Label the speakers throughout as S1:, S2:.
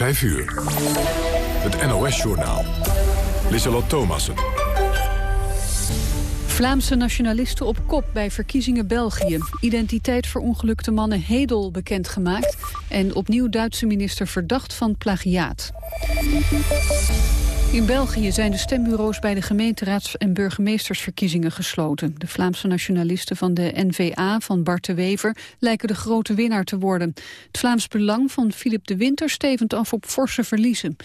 S1: 5 uur. Het NOS-journaal. Lissalot Thomassen.
S2: Vlaamse nationalisten op kop bij verkiezingen België. Identiteit verongelukte mannen Hedel bekendgemaakt... en opnieuw Duitse minister verdacht van plagiaat. In België zijn de stembureaus bij de gemeenteraads- en burgemeestersverkiezingen gesloten. De Vlaamse nationalisten van de NVA van Bart de Wever lijken de grote winnaar te worden. Het Vlaams Belang van Philip de Winter stevend af op forse verliezen.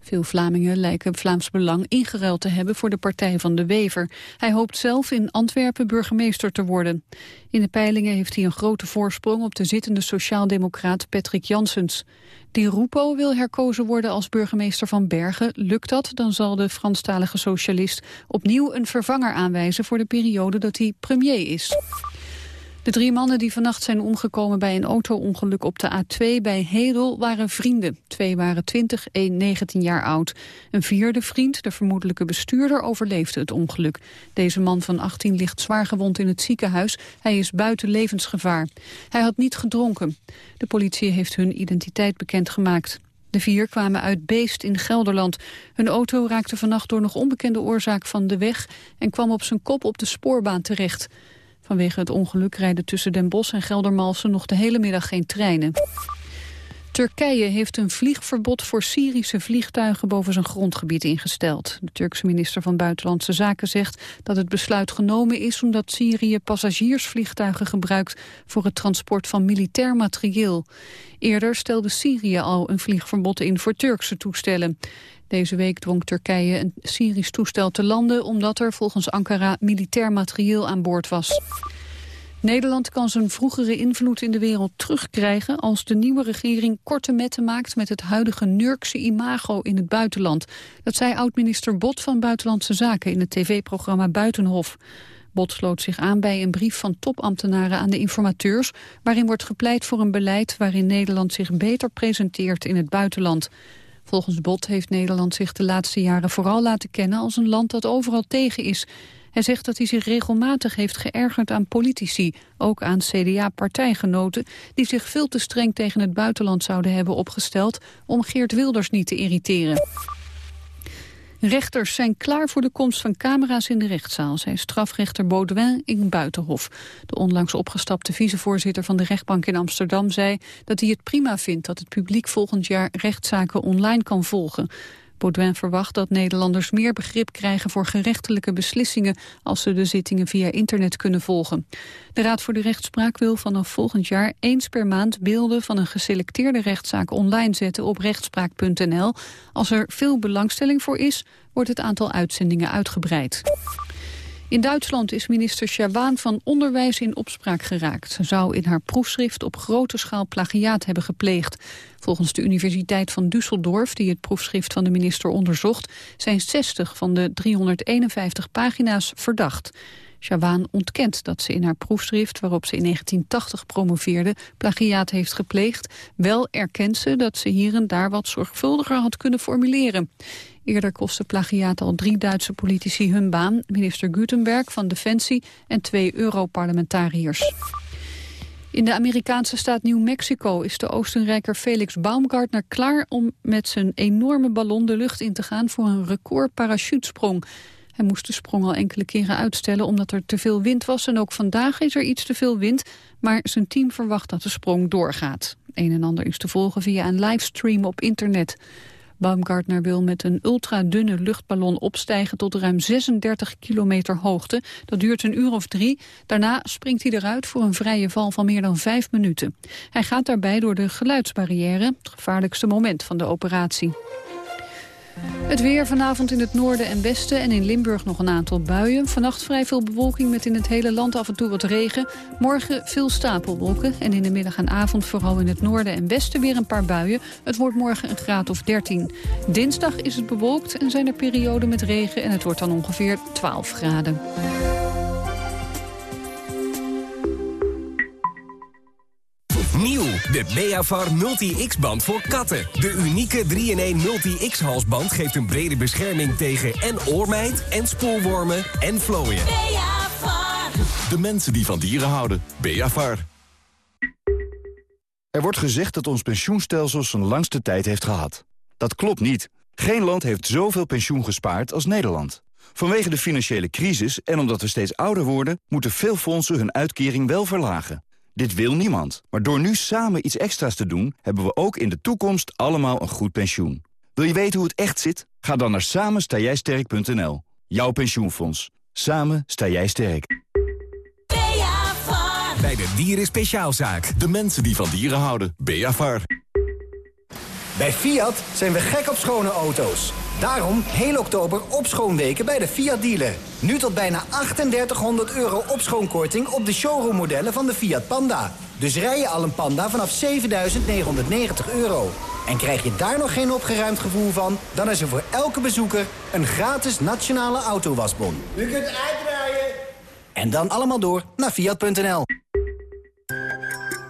S2: Veel Vlamingen lijken Vlaams Belang ingeruild te hebben voor de partij van de Wever. Hij hoopt zelf in Antwerpen burgemeester te worden. In de peilingen heeft hij een grote voorsprong op de zittende sociaaldemocraat Patrick Janssens. Di Rupo wil herkozen worden als burgemeester van Bergen. Lukt dat, dan zal de Franstalige socialist opnieuw een vervanger aanwijzen voor de periode dat hij premier is. De drie mannen die vannacht zijn omgekomen bij een auto-ongeluk op de A2 bij Hedel waren vrienden. Twee waren 20, één 19 jaar oud. Een vierde vriend, de vermoedelijke bestuurder, overleefde het ongeluk. Deze man van 18 ligt zwaar gewond in het ziekenhuis. Hij is buiten levensgevaar. Hij had niet gedronken. De politie heeft hun identiteit bekendgemaakt. De vier kwamen uit Beest in Gelderland. Hun auto raakte vannacht door nog onbekende oorzaak van de weg... en kwam op zijn kop op de spoorbaan terecht. Vanwege het ongeluk rijden tussen Den Bosch en Geldermalsen nog de hele middag geen treinen. Turkije heeft een vliegverbod voor Syrische vliegtuigen boven zijn grondgebied ingesteld. De Turkse minister van Buitenlandse Zaken zegt dat het besluit genomen is omdat Syrië passagiersvliegtuigen gebruikt voor het transport van militair materieel. Eerder stelde Syrië al een vliegverbod in voor Turkse toestellen. Deze week dwong Turkije een Syrisch toestel te landen... omdat er volgens Ankara militair materieel aan boord was. Nederland kan zijn vroegere invloed in de wereld terugkrijgen... als de nieuwe regering korte metten maakt met het huidige Nurkse imago in het buitenland. Dat zei oud-minister Bot van Buitenlandse Zaken in het tv-programma Buitenhof. Bot sloot zich aan bij een brief van topambtenaren aan de informateurs... waarin wordt gepleit voor een beleid waarin Nederland zich beter presenteert in het buitenland. Volgens Bot heeft Nederland zich de laatste jaren vooral laten kennen als een land dat overal tegen is. Hij zegt dat hij zich regelmatig heeft geërgerd aan politici, ook aan CDA-partijgenoten, die zich veel te streng tegen het buitenland zouden hebben opgesteld om Geert Wilders niet te irriteren. Rechters zijn klaar voor de komst van camera's in de rechtszaal, zei strafrechter Baudouin in Buitenhof. De onlangs opgestapte vicevoorzitter van de rechtbank in Amsterdam zei dat hij het prima vindt dat het publiek volgend jaar rechtszaken online kan volgen. Baudouin verwacht dat Nederlanders meer begrip krijgen voor gerechtelijke beslissingen als ze de zittingen via internet kunnen volgen. De Raad voor de Rechtspraak wil vanaf volgend jaar eens per maand beelden van een geselecteerde rechtszaak online zetten op rechtspraak.nl. Als er veel belangstelling voor is, wordt het aantal uitzendingen uitgebreid. In Duitsland is minister Sjabaan van Onderwijs in opspraak geraakt. Ze zou in haar proefschrift op grote schaal plagiaat hebben gepleegd. Volgens de Universiteit van Düsseldorf, die het proefschrift van de minister onderzocht, zijn 60 van de 351 pagina's verdacht. Sjawaan ontkent dat ze in haar proefschrift, waarop ze in 1980 promoveerde, plagiaat heeft gepleegd. Wel erkent ze dat ze hier en daar wat zorgvuldiger had kunnen formuleren. Eerder kostte plagiaat al drie Duitse politici hun baan. Minister Gutenberg van Defensie en twee Europarlementariërs. In de Amerikaanse staat New Mexico is de Oostenrijker Felix Baumgartner klaar om met zijn enorme ballon de lucht in te gaan voor een record parachutesprong. Hij moest de sprong al enkele keren uitstellen omdat er te veel wind was en ook vandaag is er iets te veel wind, maar zijn team verwacht dat de sprong doorgaat. Een en ander is te volgen via een livestream op internet. Baumgartner wil met een ultradunne luchtballon opstijgen tot ruim 36 kilometer hoogte. Dat duurt een uur of drie. Daarna springt hij eruit voor een vrije val van meer dan vijf minuten. Hij gaat daarbij door de geluidsbarrière, het gevaarlijkste moment van de operatie. Het weer vanavond in het noorden en westen en in Limburg nog een aantal buien. Vannacht vrij veel bewolking met in het hele land af en toe wat regen. Morgen veel stapelwolken en in de middag en avond vooral in het noorden en westen weer een paar buien. Het wordt morgen een graad of 13. Dinsdag is het bewolkt en zijn er perioden met regen en het wordt dan ongeveer 12 graden.
S3: Nieuw, de Beavar Multi-X-band voor katten. De unieke 3-in-1 Multi-X-halsband geeft een brede bescherming tegen en oormijt... en spoorwormen en vlooien.
S4: Beavar. De mensen die van dieren houden. Beavar. Er wordt gezegd dat ons pensioenstelsel zijn langste tijd heeft gehad. Dat klopt niet. Geen land heeft zoveel pensioen gespaard als Nederland. Vanwege de financiële crisis en omdat we steeds ouder worden... moeten veel fondsen hun uitkering wel verlagen. Dit wil niemand. Maar door nu samen iets extra's te doen... hebben we ook in de toekomst allemaal een goed pensioen. Wil je weten hoe het echt zit? Ga dan naar samenstaaijsterk.nl. Jouw pensioenfonds. Samen sta jij sterk.
S3: Bij de Dieren Speciaalzaak.
S1: De mensen die van dieren houden. Beavar.
S5: Bij Fiat zijn we gek op schone auto's. Daarom heel oktober opschoonweken bij de Fiat dealer. Nu tot bijna 3800 euro opschoonkorting op de showroommodellen van de Fiat Panda. Dus rij je al een Panda vanaf 7990 euro. En krijg je daar nog geen opgeruimd gevoel van... dan is er voor elke bezoeker een gratis nationale autowasbon. U kunt uitrijden. En dan allemaal door naar Fiat.nl.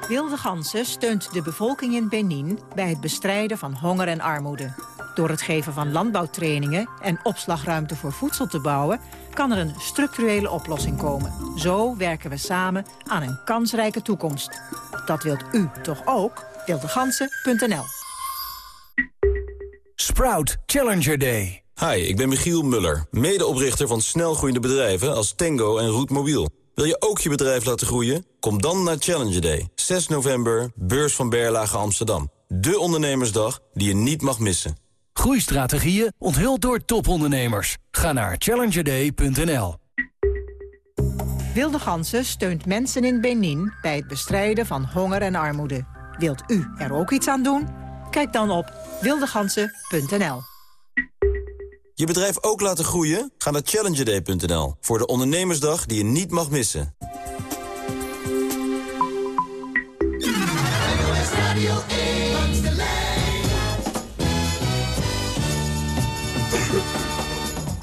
S6: Wilde Gansen steunt de bevolking in Benin bij het bestrijden van honger en armoede. Door het geven van landbouwtrainingen en opslagruimte voor voedsel te bouwen... kan er een structurele oplossing komen. Zo werken we samen aan een kansrijke toekomst. Dat wilt u toch ook? Wildegansen.nl
S7: Sprout Challenger Day.
S8: Hi, ik ben Michiel Muller, medeoprichter van snelgroeiende bedrijven als Tango en Roetmobiel. Wil je ook je bedrijf laten groeien? Kom dan naar Challenger Day, 6 november, beurs van Berlage Amsterdam. De ondernemersdag die je niet mag missen.
S7: Groeistrategieën onthuld door topondernemers. Ga naar challengerday.nl.
S6: Wilde Gansen steunt mensen in Benin bij het bestrijden van honger en armoede. Wilt u er ook iets aan doen? Kijk dan op wildegansen.nl.
S8: Je bedrijf ook laten groeien? Ga naar challengerday.nl voor de ondernemersdag die je niet mag missen.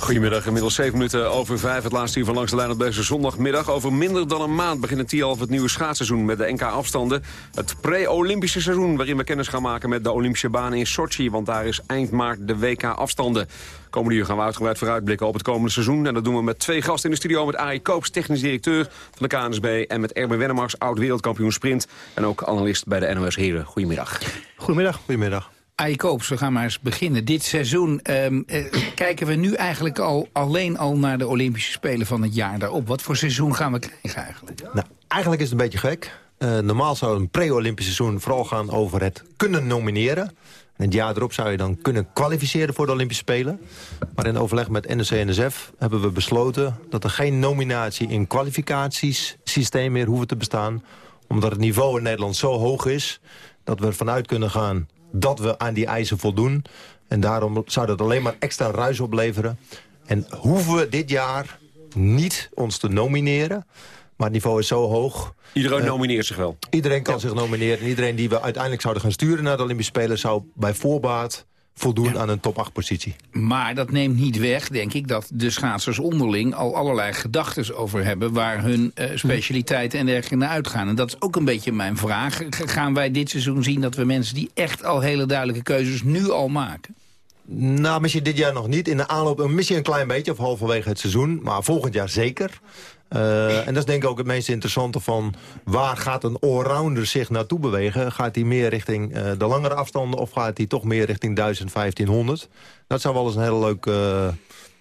S9: Goedemiddag, inmiddels 7 minuten over 5. Het laatste uur van Langs de Lijn op deze zondagmiddag. Over minder dan een maand begint het Tialf het nieuwe schaatsseizoen met de NK-afstanden. Het pre-Olympische seizoen waarin we kennis gaan maken met de Olympische banen in Sochi. Want daar is eind maart de WK-afstanden. Komende uur gaan we uitgebreid vooruitblikken op het komende seizoen. En dat doen we met twee gasten in de studio. Met Arie Koops, technisch directeur van de KNSB. En met Erben Wennemars, oud-wereldkampioen sprint. En ook analist bij de NOS Heren. Goedemiddag.
S10: Goedemiddag. Goedemiddag.
S11: Arie we gaan maar eens beginnen. Dit seizoen um, eh, kijken we nu eigenlijk al alleen al naar de Olympische Spelen van het jaar daarop. Wat voor seizoen gaan we krijgen eigenlijk?
S10: Nou, eigenlijk is het een beetje gek. Uh, normaal zou een pre-Olympisch seizoen vooral gaan over het kunnen nomineren. En het jaar erop zou je dan kunnen kwalificeren voor de Olympische Spelen. Maar in overleg met NOC-NSF hebben we besloten... dat er geen nominatie in kwalificatiesysteem meer hoeven te bestaan. Omdat het niveau in Nederland zo hoog is... dat we ervan uit kunnen gaan dat we aan die eisen voldoen. En daarom zou dat alleen maar extra ruis opleveren. En hoeven we dit jaar niet ons te nomineren... Maar het niveau is zo hoog.
S9: Iedereen uh, nomineert zich wel?
S10: Iedereen kan zich nomineren. En iedereen die we uiteindelijk zouden gaan sturen naar de Olympische Spelen... zou bij voorbaat voldoen aan een top 8 positie.
S11: Maar dat neemt niet weg, denk ik, dat de schaatsers onderling al allerlei gedachten over hebben waar hun uh, specialiteiten en dergelijke naar uitgaan. En dat is ook een beetje mijn vraag. Gaan wij dit seizoen zien dat we mensen die echt al hele duidelijke keuzes nu al maken?
S10: Nou, misschien dit jaar nog niet. In de aanloop misschien een klein beetje, of halverwege het seizoen. Maar volgend jaar zeker. Uh, en dat is denk ik ook het meest interessante van... waar gaat een allrounder zich naartoe bewegen? Gaat hij meer richting uh, de langere afstanden... of gaat hij toch meer richting 1000, 1500? Dat zou wel eens een hele leuke... Uh,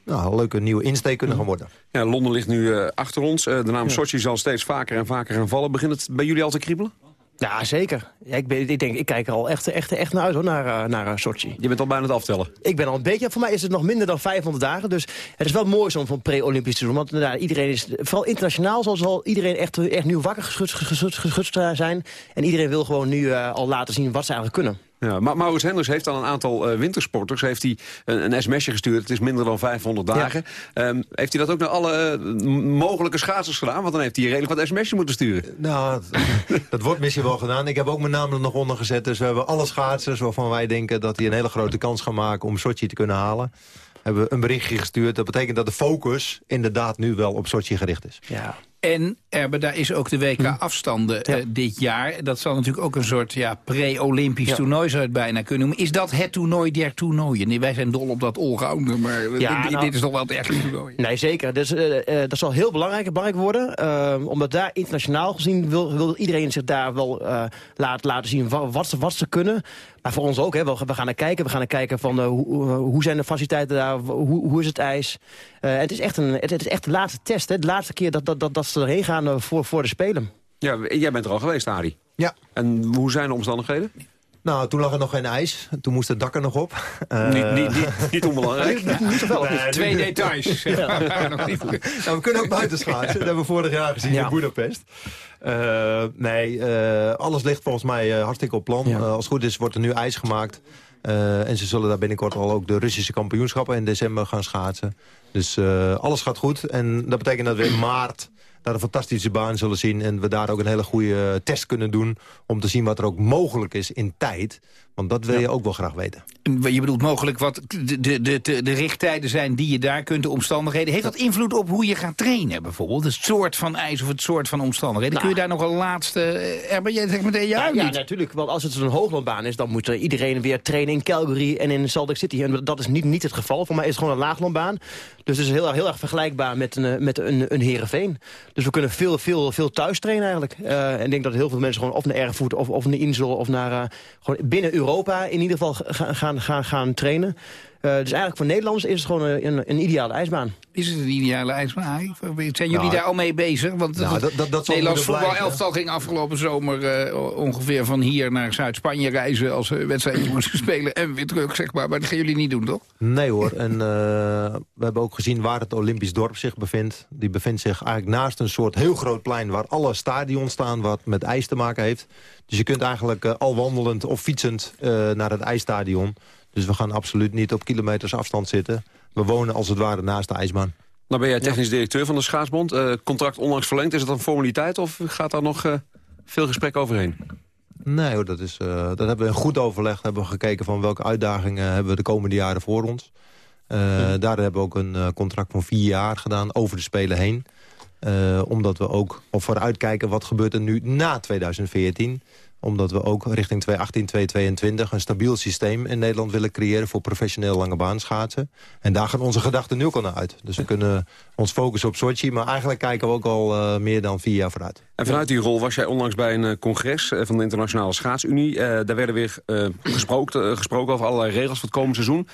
S10: nou, een leuke nieuwe insteek kunnen gaan worden.
S9: Ja, Londen ligt nu achter ons. de naam ja. Sochi zal steeds vaker en vaker gaan vallen. Begint het bij jullie al te kriebelen?
S12: Ja, zeker. Ja, ik, ben, ik, denk, ik kijk er al echt, echt, echt naar uit hoor, naar, uh, naar uh, Sochi.
S9: Je bent al bijna het aftellen?
S12: Ik ben al een beetje. Voor mij is het nog minder dan 500 dagen. Dus het is wel mooi zo'n van pre-Olympisch seizoen. Want nou, iedereen is, vooral internationaal zal, zal iedereen echt, echt nu wakker geschud, geschud, geschud zijn. En iedereen wil gewoon nu uh, al laten zien wat ze eigenlijk kunnen.
S9: Ja, maar Maurits Henders heeft al een aantal uh, wintersporters heeft hij een, een sms'je gestuurd. Het is minder dan 500 dagen. Ja. Um, heeft hij dat ook naar alle uh, mogelijke schaatsers gedaan? Want dan heeft hij redelijk wat sms'je moeten sturen.
S10: Nou, dat wordt misschien wel gedaan. Ik heb ook mijn naam er nog onder gezet. Dus we hebben alle schaatsers waarvan wij denken dat die een hele grote kans gaan maken om Sochi te kunnen halen hebben we een berichtje gestuurd. Dat betekent dat de focus inderdaad nu wel op Sochi gericht is.
S12: Ja,
S11: En Erbe, daar is ook de WK-afstanden
S12: Hm.
S11: eh, dit jaar. Dat zal natuurlijk ook een soort ja, pre-Olympisch
S12: Ja.
S11: toernooi zou het bijna kunnen noemen. Is dat het toernooi der toernooien? Nee, wij zijn dol op dat allrounder, maar
S12: Ja,
S11: dit,
S12: nou-
S11: dit is toch wel het echte toernooi.
S12: Nee, zeker. Dus, eh, eh, dat zal heel belangrijk, belangrijk worden. eh, omdat daar internationaal gezien wil, wil iedereen zich daar wel eh, laat, laten zien wa- wat, ze, wat ze kunnen. Maar voor ons ook. Hè. We, gaan naar kijken. We gaan naar kijken van eh, hoe, hoe- hoe zijn de faciliteiten daar. Hoe, hoe is het ijs. Eh, het, is echt een, het, het is echt de laatste test. Hè. De laatste keer dat, dat, dat, dat ze erheen gaan eh, voor, voor de Spelen.
S9: Ja, jij bent er al geweest, Arie.
S10: Ja.
S9: En hoe zijn de omstandigheden?
S10: Nou, toen lag er nog geen ijs. Toen moest het dak er nog op. Eh,
S9: Niet, niet, niet, niet onbelangrijk.
S12: Niet zoveel.
S10: Nee,
S11: Twee details. nog niet.
S10: Nou, we kunnen ook buiten schaatsen. Dat hebben we vorig jaar gezien
S12: Ja.
S10: in Budapest. Eh, nee, eh, alles ligt volgens mij eh, hartstikke op plan.
S12: Ja.
S10: Als het goed is, wordt er nu ijs gemaakt. Eh, en ze zullen daar binnenkort al ook de Russische kampioenschappen in december gaan schaatsen. Dus eh, alles gaat goed. En dat betekent dat we in maart daar een fantastische baan zullen zien. En we daar ook een hele goede test kunnen doen. Om te zien wat er ook mogelijk is in tijd. Want dat wil je ook wel graag weten.
S11: Je bedoelt mogelijk wat de, de, de, de, de richttijden zijn die je daar kunt, de omstandigheden. Heeft dat invloed op hoe je gaat trainen bijvoorbeeld? Het soort van ijs of het soort van omstandigheden?
S12: Nou.
S11: Kun je daar nog een laatste... eh, Erben, jij zegt meteen ja,
S12: Ja, ja, natuurlijk. Want als het een hooglandbaan is, dan moet er iedereen weer trainen in Calgary en in Salt Lake City. En dat is niet, niet het geval. Voor mij is het gewoon een laaglandbaan. Dus het is heel, erg- heel erg vergelijkbaar met een, eh, met een, een Heerenveen. Dus we kunnen veel, veel, veel thuis trainen eigenlijk. Eh, en ik denk dat heel veel mensen gewoon of naar Erfurt of, of naar Insel of naar eh, gewoon binnen Europa in ieder geval gaan, gaan, gaan, trainen. Eh, dus eigenlijk voor Nederlanders is het gewoon een, een, ideale ijsbaan.
S11: Is het een ideale ijsbaan? Zijn jullie
S10: Nou,
S11: daar al mee bezig? Want
S10: nou,
S11: het
S10: dat- dat- dat zal
S11: Nederlands voetbalelftal ging afgelopen zomer eh, ongeveer van hier naar Zuid-Spanje reizen... als ze wedstrijdje moesten spelen en weer terug, zeg maar. Maar dat gaan jullie niet doen, toch?
S10: Nee hoor, en eh, we hebben ook gezien waar het Olympisch dorp zich bevindt. Die bevindt zich eigenlijk naast een soort heel groot plein... waar alle stadions staan wat met ijs te maken heeft. Dus je kunt eigenlijk eh, al wandelend of fietsend eh, naar het ijsstadion. Dus we gaan absoluut niet op kilometers afstand zitten. We wonen als het ware naast de ijsbaan.
S9: Nou ben jij technisch directeur van de Schaatsbond. Eh, contract onlangs verlengd. Is het een formaliteit of gaat daar nog eh, veel gesprek overheen?
S10: Nee hoor, dat, is, eh, dat hebben we in goed overleg. Hebben we gekeken van welke uitdagingen hebben we de komende jaren voor ons. Eh, Daar hebben we ook een eh, contract van vier jaar gedaan over de Spelen heen. Eh, omdat we ook op vooruitkijken wat gebeurt er nu na 2014 omdat we ook richting 2018, 2022 een stabiel systeem in Nederland willen creëren... voor professioneel lange baan schaatsen. En daar gaan onze gedachten nu ook al naar uit. Dus we kunnen ons focussen op Sochi... maar eigenlijk kijken we ook al eh, meer dan vier jaar vooruit.
S9: En vanuit die rol was jij onlangs bij een eh, congres eh, van de Internationale Schaatsunie. Daar werden weer gesproken, gesproken over allerlei regels voor het komende seizoen.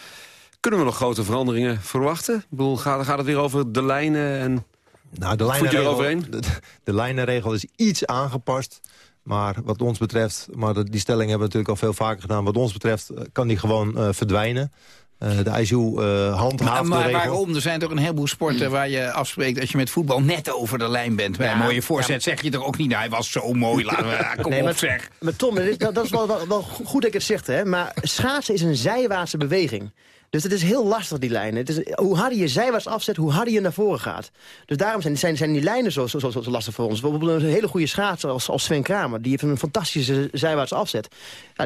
S9: Kunnen we nog grote veranderingen verwachten? Ik bedoel, gaat, gaat het weer over de lijnen en...
S10: Nou, de lijnenregel, de, de lijnenregel is iets aangepast. Maar wat ons betreft, maar die stelling hebben we natuurlijk al veel vaker gedaan. Wat ons betreft eh, kan die gewoon eh, verdwijnen. Eh, de ISU eh handhaaft
S11: Maar,
S10: de regel.
S11: waarom? Er zijn toch een heleboel sporten waar je afspreekt... als je met voetbal net over de lijn bent. Bij een mooie voorzet zeg je toch ook niet... nou, hij was zo mooi, laten we, ah, kom
S12: Nee,
S11: op
S12: maar-
S11: zeg.
S12: Maar Tom, dat is, dat is wel, wel, wel goed dat ik het zeg, hè? maar schaatsen is een zijwaartse beweging. Dus het is heel lastig, die lijnen. Het is, hoe harder je zijwaarts afzet, hoe harder je naar voren gaat. Dus daarom zijn, zijn, die lijnen zo, zo, zo, lastig voor ons. Bijvoorbeeld een hele goede schaatser als, als Sven Kramer... die heeft een fantastische zijwaarts afzet.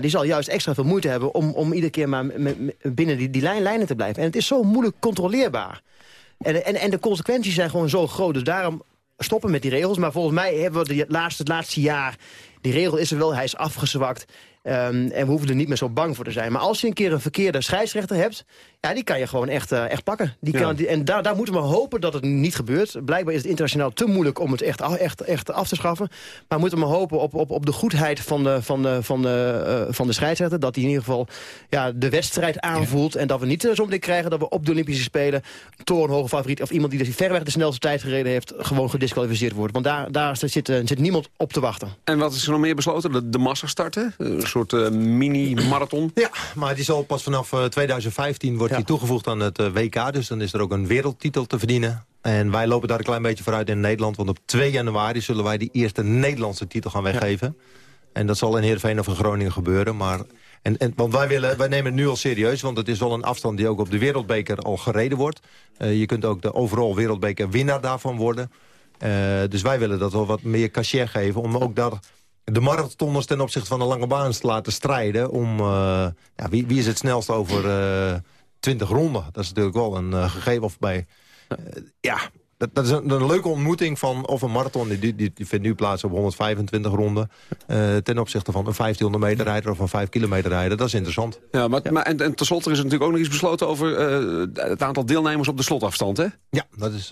S12: Die zal juist extra veel moeite hebben om, om iedere keer maar binnen die, die lijn, lijnen te blijven. En het is zo moeilijk controleerbaar. En, en, en de consequenties zijn gewoon zo groot. Dus daarom stoppen met die regels. Maar volgens mij hebben we de laatste, het laatste jaar... die regel is er wel, hij is afgezwakt. Ehm, en we hoeven er niet meer zo bang voor te zijn. Maar als je een keer een verkeerde scheidsrechter hebt... ja, die kan je gewoon echt, eh, echt pakken. Die
S9: Ja.
S12: kan, die, en daar, daar moeten we hopen dat het niet gebeurt. Blijkbaar is het internationaal te moeilijk om het echt, echt, echt af te schaffen. Maar we moeten maar hopen op, op, op de goedheid van de, van, de, van, de, eh, van de scheidsrechter. Dat hij in ieder geval ja, de wedstrijd aanvoelt. En dat we niet uh, zo meteen krijgen dat we op de Olympische Spelen... een torenhoge favoriet of iemand die dus verreweg de snelste tijd gereden heeft... gewoon gedisqualificeerd wordt. Want daar, daar zit, eh, zit niemand op te wachten.
S9: En wat is er nog meer besloten? De, de massa starten? Een soort eh, mini-marathon?
S10: Ja, maar die zal pas vanaf eh, 2015 wordt Die toegevoegd aan het eh, WK. Dus dan is er ook een wereldtitel te verdienen. En wij lopen daar een klein beetje vooruit in Nederland. Want op 2 januari zullen wij die eerste Nederlandse titel gaan weggeven. En dat zal in Heerenveen of in Groningen gebeuren. Maar, en, en, want wij, willen, wij nemen het nu al serieus. Want het is wel een afstand die ook op de wereldbeker al gereden wordt. Eh, je kunt ook de overal wereldbeker winnaar daarvan worden. Eh, dus wij willen dat wel wat meer cachet geven. Om ook daar de marathonners ten opzichte van de lange baan te laten strijden. Om ja, wie, wie is het snelst over 20 ronden. Dat is natuurlijk wel een eh, gegeven. Of bij, eh, ja, dat, dat is een, een, leuke ontmoeting van of een marathon. Die, die, die vindt nu plaats op 125 ronden. Uh, ten opzichte van een 1500 meter rijder of een 5 kilometer rijder. Dat is interessant.
S9: Ja, maar, maar en, en tenslotte is er natuurlijk ook nog iets besloten over het aantal deelnemers op de slotafstand, hè?
S10: Ja, dat is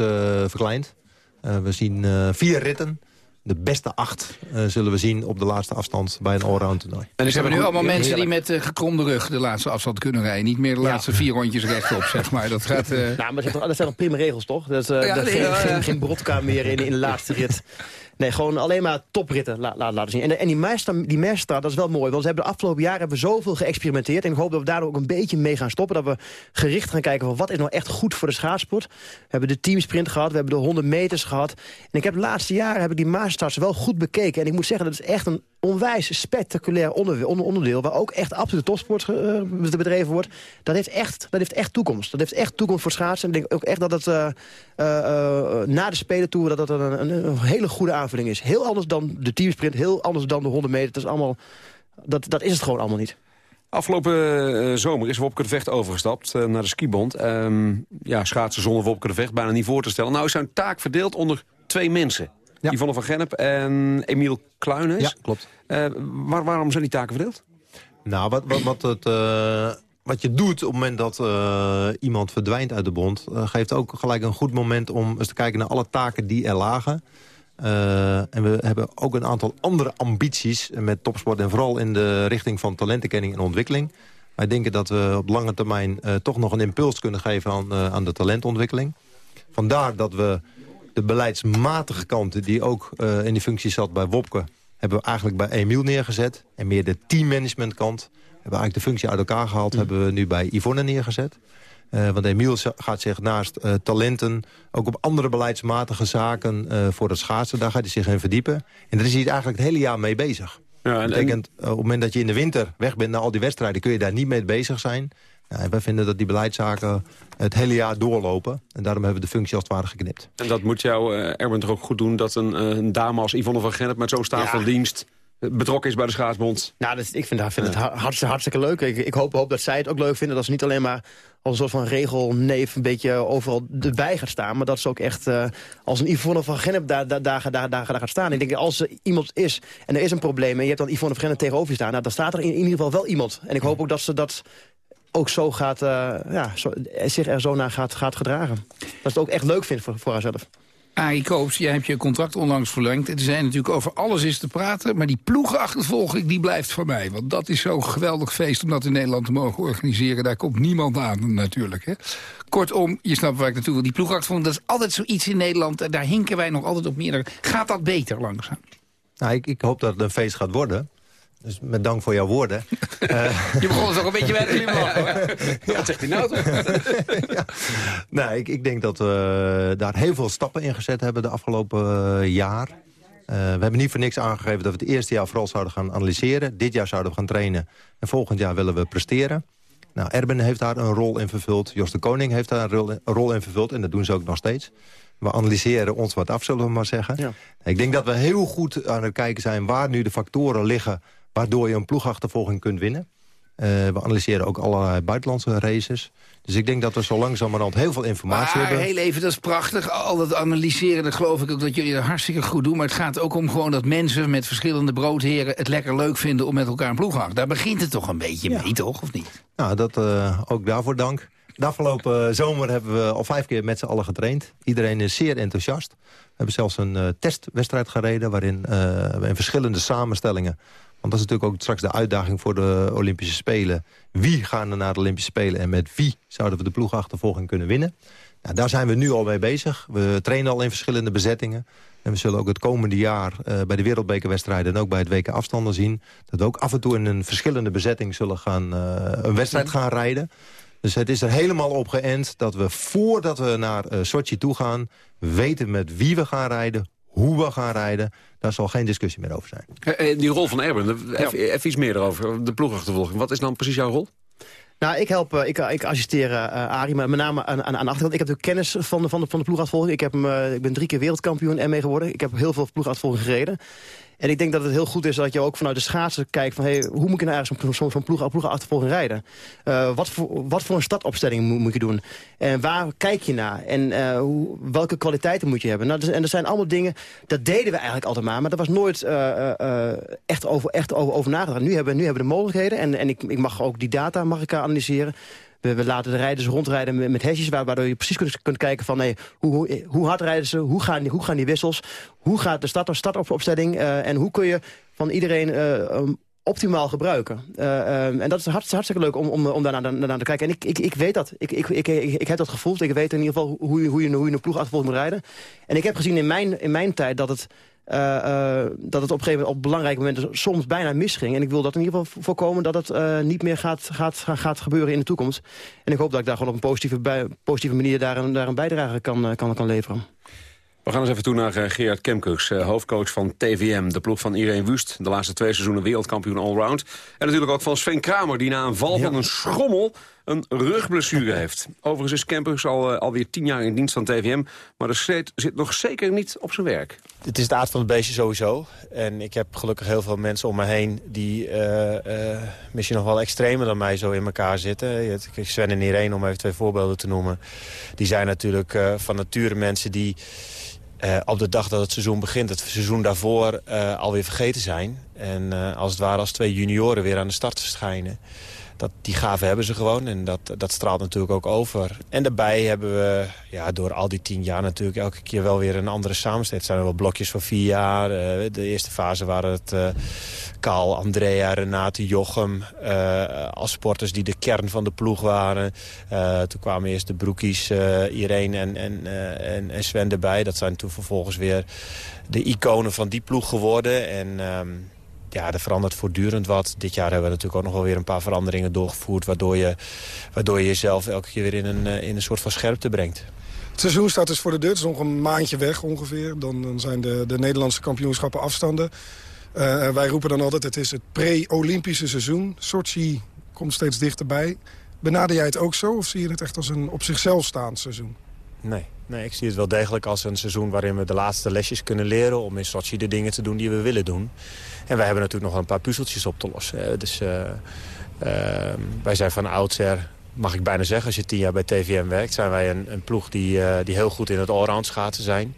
S10: verkleind. we zien vier ritten de beste acht uh, zullen we zien op de laatste afstand bij een allround toernooi.
S11: En dus hebben nu allemaal mensen die met uh, gekromde rug de laatste afstand kunnen rijden. Niet meer de laatste ja. vier rondjes rechtop, zeg maar. Dat, gaat, uh...
S12: nou, maar dat zijn nog prima regels, toch? Dat, ja, nee, geen, geen, geen brodka meer in, in de laatste rit. Nee, gewoon alleen maar topritten la, la, laten zien. En, en die Meerstraat, die Meerstraat, dat is wel mooi. Want we hebben de afgelopen jaren hebben we zoveel geëxperimenteerd. En ik hoop dat we daardoor ook een beetje mee gaan stoppen. Dat we gericht gaan kijken van wat is nou echt goed voor de schaatsport. We hebben de teamsprint gehad, we hebben de 100 meters gehad. En ik heb de laatste jaren heb ik die Meerstraat wel goed bekeken. En ik moet zeggen, dat is echt een onwijs spectaculair onderdeel... waar ook echt absoluut topsport uh, bedreven wordt. Dat heeft, echt, dat heeft echt toekomst. Dat heeft echt toekomst voor schaatsen. En ik denk ook echt dat het uh, uh, na de Spelen toe... dat dat een, een, een, hele goede aanvulling is. Heel anders dan de teamsprint, heel anders dan de 100 meter. Dat is, allemaal, dat, dat is het gewoon allemaal niet.
S9: Afgelopen zomer is Wopke de Vecht overgestapt naar de skibond. Um, ja, schaatsen zonder Wopke de Vecht, bijna niet voor te stellen. Nou is zijn taak verdeeld onder twee mensen. Ja. Yvonne van Gennep en Emiel Kluines.
S10: Ja, klopt.
S9: Uh, waar, waarom zijn die taken verdeeld?
S10: Nou, wat, wat, wat, het, uh, wat je doet op het moment dat uh, iemand verdwijnt uit de bond... geeft ook gelijk een goed moment om eens te kijken naar alle taken die er lagen. en we hebben ook een aantal andere ambities met topsport... en vooral in de richting van talentenkenning en ontwikkeling. Wij denken dat we op lange termijn toch nog een impuls kunnen geven aan, aan de talentontwikkeling. Vandaar dat we de beleidsmatige kanten die ook uh, in die functie zat bij Wopke... hebben we eigenlijk bij Emiel neergezet. En meer de teammanagement kant hebben we eigenlijk de functie uit elkaar gehaald... Mm. hebben we nu bij Yvonne neergezet. Uh, want Emiel gaat zich naast uh, talenten ook op andere beleidsmatige zaken uh, voor het schaatsen. Daar gaat hij zich in verdiepen. En daar is hij eigenlijk het hele jaar mee bezig. Ja, en, dat betekent, op het moment dat je in de winter weg bent naar al die wedstrijden... kun je daar niet mee bezig zijn. Ja, wij vinden dat die beleidszaken het hele jaar doorlopen. En daarom hebben we de functie als het ware geknipt.
S9: En dat moet jou, uh, Erwin, toch ook goed doen... dat een, uh, een dame als Yvonne van Gennep met zo'n staat ja. van dienst betrokken is bij de schaatsbond.
S12: Nou, dat, ik vind, vind het hartstikke, hartstikke leuk. Ik, ik hoop, hoop, dat zij het ook leuk vinden. Dat ze niet alleen maar als een soort van regelneef een beetje overal erbij gaat staan. Maar dat ze ook echt uh, als een Yvonne van Gennep daar, daar, daar, daar, daar, gaat staan. Ik denk, als er iemand is en er is een probleem... en je hebt dan Yvonne van Gennep tegenover je staan... Nou, dan staat er in, in ieder geval wel iemand. En ik hoop ook dat ze dat ook zo gaat, uh, ja, zo, zich er zo naar gaat, gaat gedragen. Dat ze het ook echt leuk vindt voor, voor haarzelf.
S11: Arie Koops, jij hebt je contract onlangs verlengd. Er zijn natuurlijk over alles is te praten... maar die ploegenachtervolging die blijft voor mij. Want dat is zo'n geweldig feest om dat in Nederland te mogen organiseren. Daar komt niemand aan natuurlijk. Hè. Kortom, je snapt waar ik naartoe wil. Die ploegachtervolging, dat is altijd zoiets in Nederland. Daar hinken wij nog altijd op meer. Gaat dat beter langzaam?
S10: Nou, ik, ik hoop dat het een feest gaat worden. Dus met dank voor jouw woorden.
S11: Je begon zo een beetje bij de
S9: ja. Wat zegt hij nou toch?
S10: ja. Nee, ik, ik, denk dat we daar heel veel stappen in gezet hebben de afgelopen uh, jaar. Uh, we hebben niet voor niks aangegeven dat we het eerste jaar vooral zouden gaan analyseren. Dit jaar zouden we gaan trainen. En volgend jaar willen we presteren. Nou, Erben heeft daar een rol in vervuld. Jos de Koning heeft daar een rol in vervuld. En dat doen ze ook nog steeds. We analyseren ons wat af, zullen we maar zeggen. Ja. Ik denk dat we heel goed aan het kijken zijn... waar nu de factoren liggen waardoor je een ploegachtervolging kunt winnen. Uh, we analyseren ook allerlei buitenlandse races. Dus ik denk dat we zo langzamerhand heel veel informatie
S11: maar,
S10: hebben.
S11: heel even, dat is prachtig. Al dat analyseren, dat geloof ik ook dat jullie dat hartstikke goed doen. Maar het gaat ook om gewoon dat mensen met verschillende broodheren... het lekker leuk vinden om met elkaar een ploeg Daar begint het toch een beetje mee, toch? Of niet?
S10: Nou, dat, uh, ook daarvoor dank. De afgelopen zomer hebben we al vijf keer met z'n allen getraind. Iedereen is zeer enthousiast. We hebben zelfs een uh, testwedstrijd gereden... waarin we in verschillende samenstellingen want dat is natuurlijk ook straks de uitdaging voor de Olympische Spelen. Wie gaan er naar de Olympische Spelen en met wie zouden we de ploegachtervolging kunnen winnen? Nou, daar zijn we nu al mee bezig. We trainen al in verschillende bezettingen. En we zullen ook het komende jaar uh, bij de wereldbekerwedstrijden... en ook bij het WK afstanden zien... dat we ook af en toe in een verschillende bezetting zullen gaan, uh, een wedstrijd gaan rijden. Dus het is er helemaal op geënt dat we voordat we naar uh, Sochi toe gaan... weten met wie we gaan rijden, hoe we gaan rijden, daar zal geen discussie meer over zijn.
S9: Eh, eh, die rol van Erben, even, iets meer erover, de ploegachtervolging. Wat is dan precies jouw rol?
S12: Nou, ik help, eh, ik, ik assisteer uh, Arie, maar met name aan, aan, aan de achterkant. Ik heb natuurlijk kennis van de, van de, van de ploegachtervolging. Ik, heb, uh, ik ben drie keer wereldkampioen ME geworden. Ik heb heel veel ploegachtervolging gereden. En ik denk dat het heel goed is dat je ook vanuit de schaatsen kijkt... van hey, hoe moet je nou eigenlijk zo'n zo ploeg, ploeg achtervolging rijden? Uh, wat, voor, wat voor een startopstelling moet, moet, je doen? En waar kijk je naar? En uh, hoe, welke kwaliteiten moet je hebben? Nou, dus, en er zijn allemaal dingen, dat deden we eigenlijk altijd maar... maar dat was nooit uh, echt, over, echt over, over nagedacht. Nu hebben, nu hebben we de mogelijkheden en, en ik, ik mag ook die data mag ik analyseren... We, laten de rijders rondrijden met, met hesjes... waardoor je precies kunt, kunt kijken van nee, hoe, hoe, hard rijden ze... Hoe gaan, die, hoe gaan die wissels, hoe gaat de start, startopstelling... Uh, en hoe kun je van iedereen uh, optimaal gebruiken. Uh, en dat is hartstikke, leuk om, om, om daarnaar, naar te kijken. En ik, ik, ik weet dat. Ik, ik, ik, ik, heb dat gevoeld. Ik weet in ieder geval hoe je, hoe je, hoe je een ploeg achtervolging moet rijden. En ik heb gezien in mijn, in mijn tijd dat het dat het op een gegeven moment op belangrijke momenten soms bijna misging. En ik wil dat in ieder geval voorkomen dat het uh, niet meer gaat, gaat, gaat gebeuren in de toekomst. En ik hoop dat ik daar gewoon op een positieve, positieve manier daar een, daar een bijdrage kan, kan, kan leveren.
S9: We gaan eens even toe naar Gerard Kemkes, hoofdcoach van TVM. De ploeg van Irene Wust, de laatste twee seizoenen wereldkampioen allround. En natuurlijk ook van Sven Kramer, die na een val van een schommel een rugblessure heeft. Overigens is Kempers al, uh, alweer tien jaar in dienst van TVM... maar de zit, zit nog zeker niet op zijn werk.
S13: Het is het aard van het beestje sowieso. En ik heb gelukkig heel veel mensen om me heen... die uh, uh, misschien nog wel extremer dan mij zo in elkaar zitten. Sven en Irene, om even twee voorbeelden te noemen... die zijn natuurlijk van nature mensen die... op de dag dat het seizoen begint, het seizoen daarvoor, alweer vergeten zijn. En als het ware als twee junioren weer aan de start verschijnen dat, die gave hebben ze gewoon en dat, dat straalt natuurlijk ook over. En daarbij hebben we ja, door al die tien jaar natuurlijk elke keer wel weer een andere samenstelling. Het zijn er wel blokjes van vier jaar. Uh, de eerste fase waren het uh, Kaal, Andrea, Renate, Jochem. Uh, als sporters die de kern van de ploeg waren. toen kwamen eerst de broekies, Irene en, en, en, en, Sven erbij. Dat zijn toen vervolgens weer de iconen van die ploeg geworden. En... Um, ja, er verandert voortdurend wat. Dit jaar hebben we natuurlijk ook nog wel weer een paar veranderingen doorgevoerd... waardoor je, waardoor je jezelf elke keer weer in een, eh, in een soort van scherpte brengt.
S14: Het seizoen staat dus voor de deur. Het is nog een maandje weg ongeveer. Dan, dan zijn de, de Nederlandse kampioenschappen afstanden. Uh, wij roepen dan altijd, het is het pre-Olympische seizoen. Sochi komt steeds dichterbij. Benader jij het ook zo of zie je het echt als een op zichzelf staand seizoen?
S13: Nee, nee, ik zie het wel degelijk als een seizoen waarin we de laatste lesjes kunnen leren... om in Sochi de dingen te doen die we willen doen. En wij hebben natuurlijk nog een paar puzzeltjes op te lossen. Dus uh, uh, wij zijn van oudsher, mag ik bijna zeggen, als je tien jaar bij TVM werkt... zijn wij een, een ploeg die, uh, die heel goed in het allround schaatsen zijn.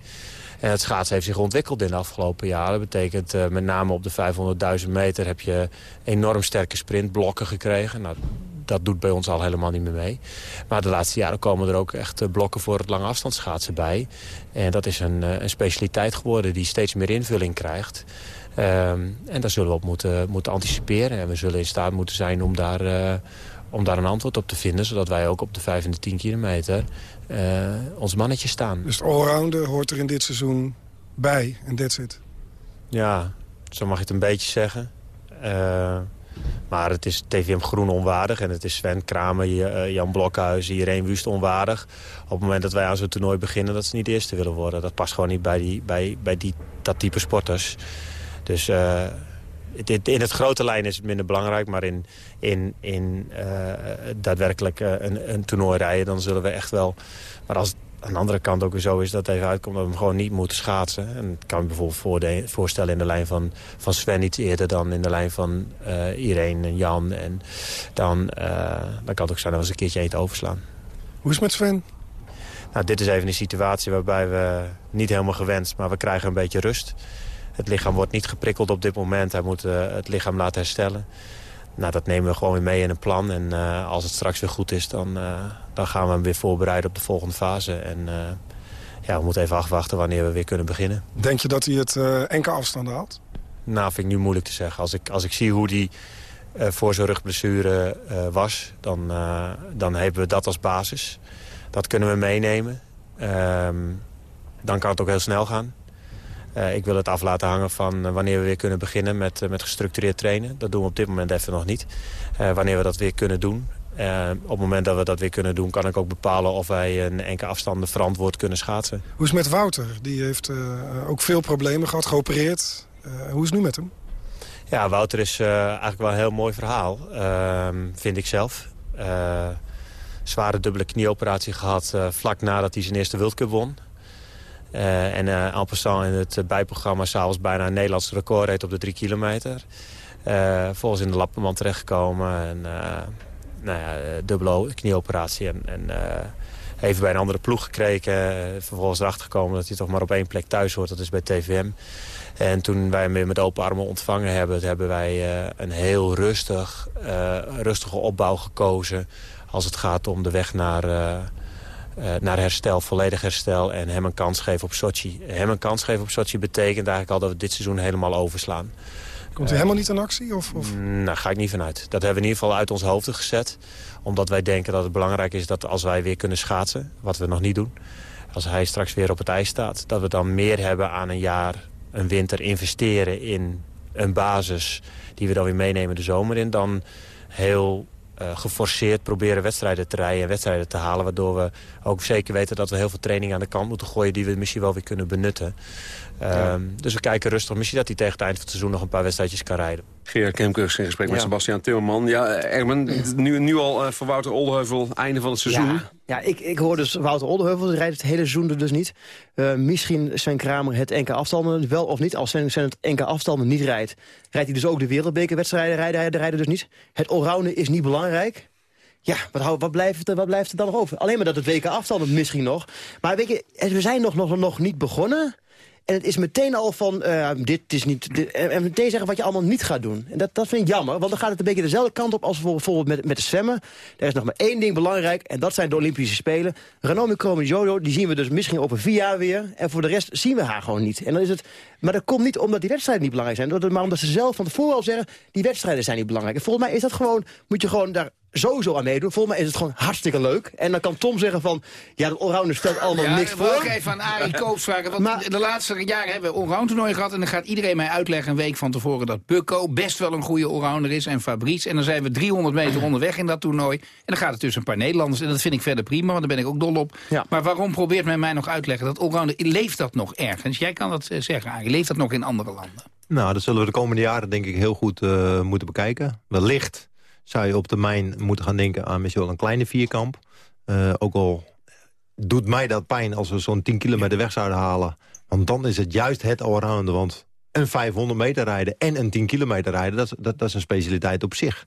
S13: En het schaatsen heeft zich ontwikkeld in de afgelopen jaren. Dat betekent uh, met name op de 500.000 meter heb je enorm sterke sprintblokken gekregen. Nou, dat doet bij ons al helemaal niet meer mee. Maar de laatste jaren komen er ook echt blokken voor het lange afstandsschaatsen bij. En dat is een, een specialiteit geworden die steeds meer invulling krijgt. Um, en daar zullen we op moeten, moeten anticiperen. En we zullen in staat moeten zijn om daar, uh, om daar een antwoord op te vinden. Zodat wij ook op de 5 en de 10 kilometer uh, ons mannetje staan.
S14: Dus het allrounder hoort er in dit seizoen bij en that's it?
S13: Ja, zo mag je het een beetje zeggen. Uh, maar het is TVM Groen onwaardig. En het is Sven Kramer, Jan Blokhuis, iedereen Wust onwaardig. Op het moment dat wij aan zo'n toernooi beginnen... dat ze niet de eerste willen worden. Dat past gewoon niet bij, die, bij, bij die, dat type sporters. Dus uh, in het grote lijn is het minder belangrijk. Maar in, in, in uh, daadwerkelijk uh, een, een toernooi rijden, dan zullen we echt wel... Maar als het aan de andere kant ook weer zo is dat het even uitkomt... dat we hem gewoon niet moeten schaatsen. En ik kan me bijvoorbeeld voorstellen in de lijn van, van Sven iets eerder... dan in de lijn van Irene en Jan. En dan, dan kan het ook zijn dat we eens een keertje eten overslaan.
S14: Hoe is het met Sven?
S13: Nou, dit is even een situatie waarbij we niet helemaal gewenst... maar we krijgen een beetje rust... Het lichaam wordt niet geprikkeld op dit moment. Hij moet uh, het lichaam laten herstellen. Nou, dat nemen we gewoon weer mee in een plan. En uh, als het straks weer goed is, dan, uh, dan gaan we hem weer voorbereiden op de volgende fase. En ja, we moeten even afwachten wanneer we weer kunnen beginnen.
S14: Denk je dat hij het enkele afstand haalt?
S13: Nou, vind ik nu moeilijk te zeggen. Als ik, als ik zie hoe die voor zijn rugblessure was, dan, dan hebben we dat als basis. Dat kunnen we meenemen. Ehm, dan kan het ook heel snel gaan. Uh, ik wil het af laten hangen van uh, wanneer we weer kunnen beginnen met, uh, met gestructureerd trainen. Dat doen we op dit moment even nog niet. wanneer we dat weer kunnen doen. op het moment dat we dat weer kunnen doen... kan ik ook bepalen of wij een enkele afstanden verantwoord kunnen schaatsen.
S14: Hoe is het met Wouter? Die heeft ook veel problemen gehad, geopereerd. hoe is het nu met hem?
S13: Ja, Wouter is eigenlijk wel een heel mooi verhaal, ehm, vind ik zelf. zware dubbele knieoperatie gehad vlak nadat hij zijn eerste World Cup won. Uh, en uh, en passant in het bijprogramma s'avonds bijna een Nederlands record reed op de drie kilometer. Uh, volgens in de lappenmand terechtgekomen. En, nou ja, dubbele knieoperatie. En, en even bij een andere ploeg gekregen. vervolgens erachter gekomen dat hij toch maar op één plek thuis hoort. Dat is bij TVM. En toen wij hem weer met open armen ontvangen hebben... hebben wij een heel rustig, rustige opbouw gekozen... als het gaat om de weg naar uh, naar herstel, volledig herstel en hem een kans geven op Sochi. Hem een kans geven op Sochi betekent eigenlijk al dat we dit seizoen helemaal overslaan.
S14: Komt hij helemaal niet in actie? Of, of?
S13: Nou, ga ik niet vanuit. Dat hebben we in ieder geval uit ons hoofden gezet. Omdat wij denken dat het belangrijk is dat als wij weer kunnen schaatsen... wat we nog niet doen, als hij straks weer op het ijs staat... dat we dan meer hebben aan een jaar, een winter investeren in een basis... die we dan weer meenemen de zomer in... dan heel uh, geforceerd proberen wedstrijden te rijden en wedstrijden te halen. Waardoor we ook zeker weten dat we heel veel training aan de kant moeten gooien... die we misschien wel weer kunnen benutten. Ehm, dus we kijken rustig. Misschien dat hij tegen het eind van het seizoen nog een paar wedstrijdjes kan rijden.
S9: Gerard Kemkers in gesprek met Sebastian Timmerman. Ja, Ermen, nu, nu al uh, voor Wouter Oldeheuvel, einde van het seizoen.
S12: Ja, ja ik, ik hoor dus Wouter Oldeheuvel, die rijdt het hele seizoen er dus niet. Uh, misschien Sven Kramer het enkele afstanden wel of niet. Als Sven, Sven het enkele afstanden niet rijdt, rijdt hij dus ook de wereldbekerwedstrijden rijden, rijden dus niet. Het allrounden is niet belangrijk. Ja, wat, wat, blijft er, wat blijft er dan nog over? Alleen maar dat het weken afstanden misschien nog. Maar weet je, we zijn nog, nog, nog niet begonnen. En het is meteen al van, uh, dit is niet... en meteen zeggen wat je allemaal niet gaat doen. En dat, dat vind ik jammer, want dan gaat het een beetje dezelfde kant op... als bijvoorbeeld met, met de zwemmen. Er is nog maar één ding belangrijk, en dat zijn de Olympische Spelen. Renaud Jojo, die zien we dus misschien over vier jaar weer. En voor de rest zien we haar gewoon niet. En dan is het, maar dat komt niet omdat die wedstrijden niet belangrijk zijn. Maar omdat ze zelf van tevoren al zeggen, die wedstrijden zijn niet belangrijk. En volgens mij is dat gewoon, moet je gewoon daar sowieso aan meedoen. Volgens mij is het gewoon hartstikke leuk. En dan kan Tom zeggen van, ja, de allrounder stelt allemaal niks voor.
S11: Ja, even aan Arie Koops vragen. Want maar, de laatste jaren hebben we allround toernooi gehad. En dan gaat iedereen mij uitleggen een week van tevoren dat Bucco best wel een goede allrounder is. En Fabrice. En dan zijn we 300 meter onderweg in dat toernooi. En dan gaat het tussen een paar Nederlanders. En dat vind ik verder prima, want daar ben ik ook dol op. Maar waarom probeert men mij nog uitleggen dat allrounder, leeft dat nog ergens? Jij kan dat eh, zeggen, Arie. Leeft dat nog in andere landen?
S10: Nou, dat zullen we de komende jaren denk ik heel goed uh, moeten bekijken. Wellicht zou je op termijn moeten gaan denken aan misschien wel een kleine vierkamp. Uh, ook al doet mij dat pijn als we zo'n 10 kilometer weg zouden halen. Want dan is het juist het allrounder. Want een 500 meter rijden en een 10 kilometer rijden... dat, dat, dat is een specialiteit op zich.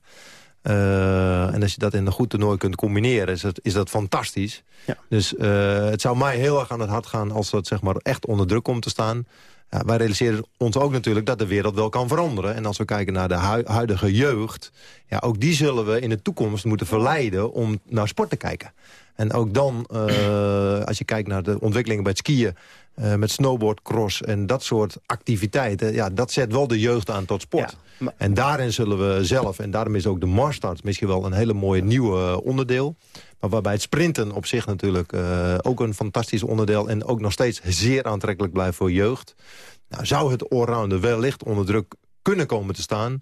S10: Uh, en als je dat in een goed toernooi kunt combineren, is dat, is dat fantastisch. Ja. Dus uh, het zou mij heel erg aan het hart gaan als dat zeg maar, echt onder druk komt te staan. Ja, wij realiseren ons ook natuurlijk dat de wereld wel kan veranderen. En als we kijken naar de huidige jeugd... Ja, ook die zullen we in de toekomst moeten verleiden om naar sport te kijken. En ook dan, uh, als je kijkt naar de ontwikkelingen bij het skiën... Uh, met snowboard, cross en dat soort activiteiten... Ja, dat zet wel de jeugd aan tot sport. En daarin zullen we zelf, en daarom is ook de Marstart... misschien wel een hele mooie nieuwe onderdeel... Maar waarbij het sprinten op zich natuurlijk uh, ook een fantastisch onderdeel... en ook nog steeds zeer aantrekkelijk blijft voor jeugd. Nou, zou het allrounder wellicht onder druk kunnen komen te staan...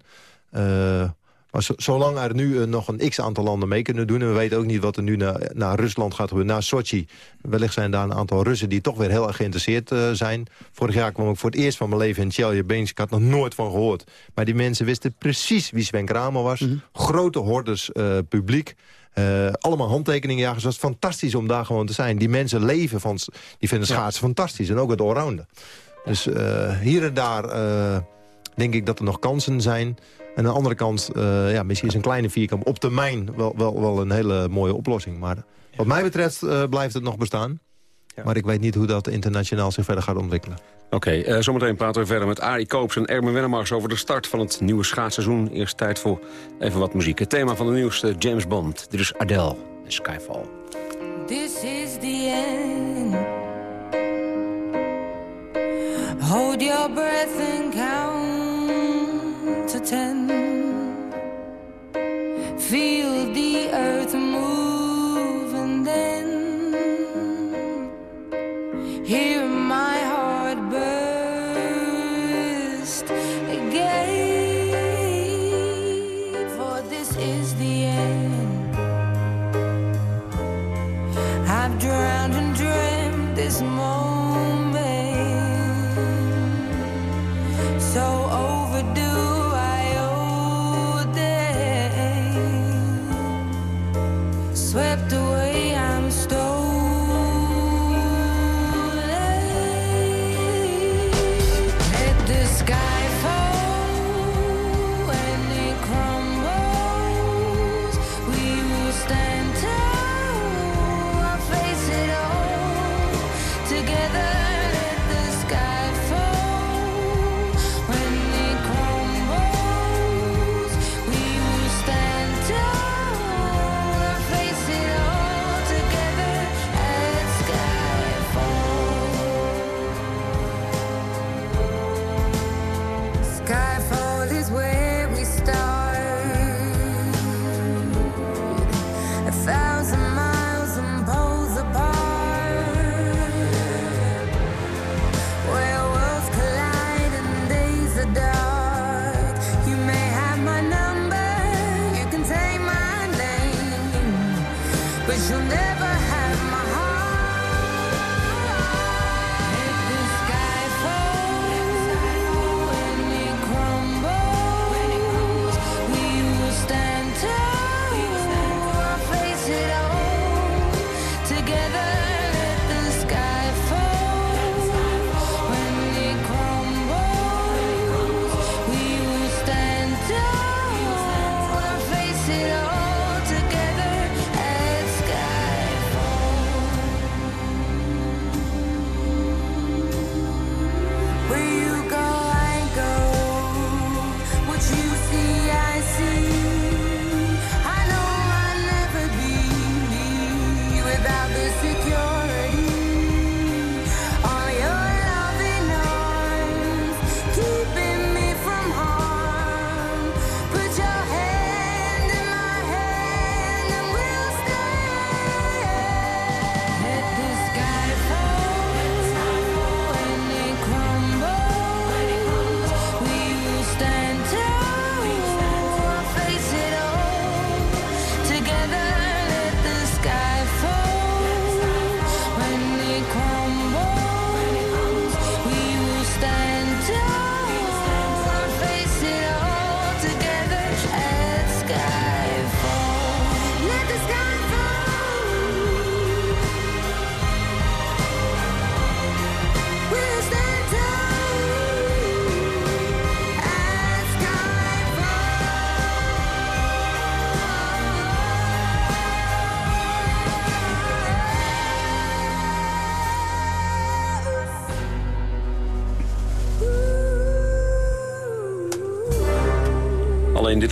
S10: Uh, maar zolang er nu uh, nog een x-aantal landen mee kunnen doen... en we weten ook niet wat er nu naar, naar Rusland gaat gebeuren, naar Sochi... wellicht zijn daar een aantal Russen die toch weer heel erg geïnteresseerd uh, zijn. Vorig jaar kwam ik voor het eerst van mijn leven in Chelsea Beens. Ik had nog nooit van gehoord. Maar die mensen wisten precies wie Sven Kramer was. Mm Grote hordes uh, publiek. Uh, allemaal handtekeningenjagers. Het was fantastisch om daar gewoon te zijn. Die mensen leven van... Die vinden schaatsen fantastisch. En ook het allrounden. Dus uh, hier en daar uh, denk ik dat er nog kansen zijn. En aan de andere kant, ja, misschien is een kleine vierkamp op termijn wel, wel, wel een hele mooie oplossing. Maar wat mij betreft blijft het nog bestaan. Ja. Maar ik weet niet hoe dat internationaal zich verder gaat ontwikkelen.
S9: Oké, okay, uh, zometeen praten we verder met Arie Koops en Ermen Wennemars... over de start van het nieuwe schaatsseizoen. Eerst tijd voor even wat muziek. Het thema van de nieuwste James Bond. Dit is Adele, Skyfall. This is the end. Hold your breath and count to ten. Feel the earth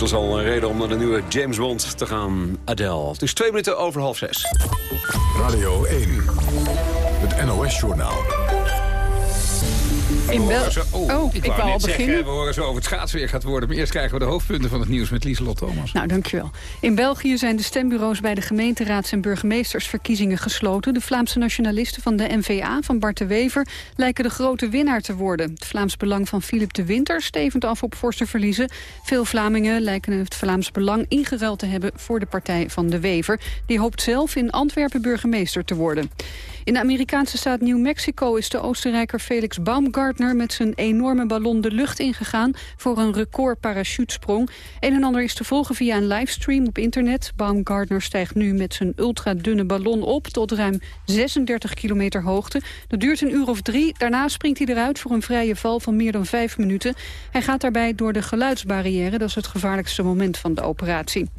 S9: Was al een reden om naar de nieuwe James Bond te gaan. Adele. Het is twee minuten over half zes.
S1: Radio 1. Het NOS-journaal.
S2: In Bel
S11: oh, ik,
S2: ik
S11: wou
S2: al
S11: zeggen,
S2: beginnen.
S11: we horen zo over het schaatsweer gaat worden. Maar eerst krijgen we de hoofdpunten van het nieuws met Lieselot Thomas.
S2: Nou, dankjewel. In België zijn de stembureaus bij de gemeenteraads- en burgemeestersverkiezingen gesloten. De Vlaamse nationalisten van de NVA van Bart de Wever lijken de grote winnaar te worden. Het Vlaams Belang van Philip de Winter stevend af op forse verliezen. Veel Vlamingen lijken het Vlaams Belang ingeruild te hebben voor de partij van de Wever. Die hoopt zelf in Antwerpen burgemeester te worden. In de Amerikaanse staat New Mexico is de Oostenrijker Felix Baumgartner met zijn enorme ballon de lucht ingegaan voor een record parachutesprong. Een en ander is te volgen via een livestream op internet. Baumgartner stijgt nu met zijn ultradunne ballon op tot ruim 36 kilometer hoogte. Dat duurt een uur of drie. Daarna springt hij eruit voor een vrije val van meer dan vijf minuten. Hij gaat daarbij door de geluidsbarrière. Dat is het gevaarlijkste moment van de operatie.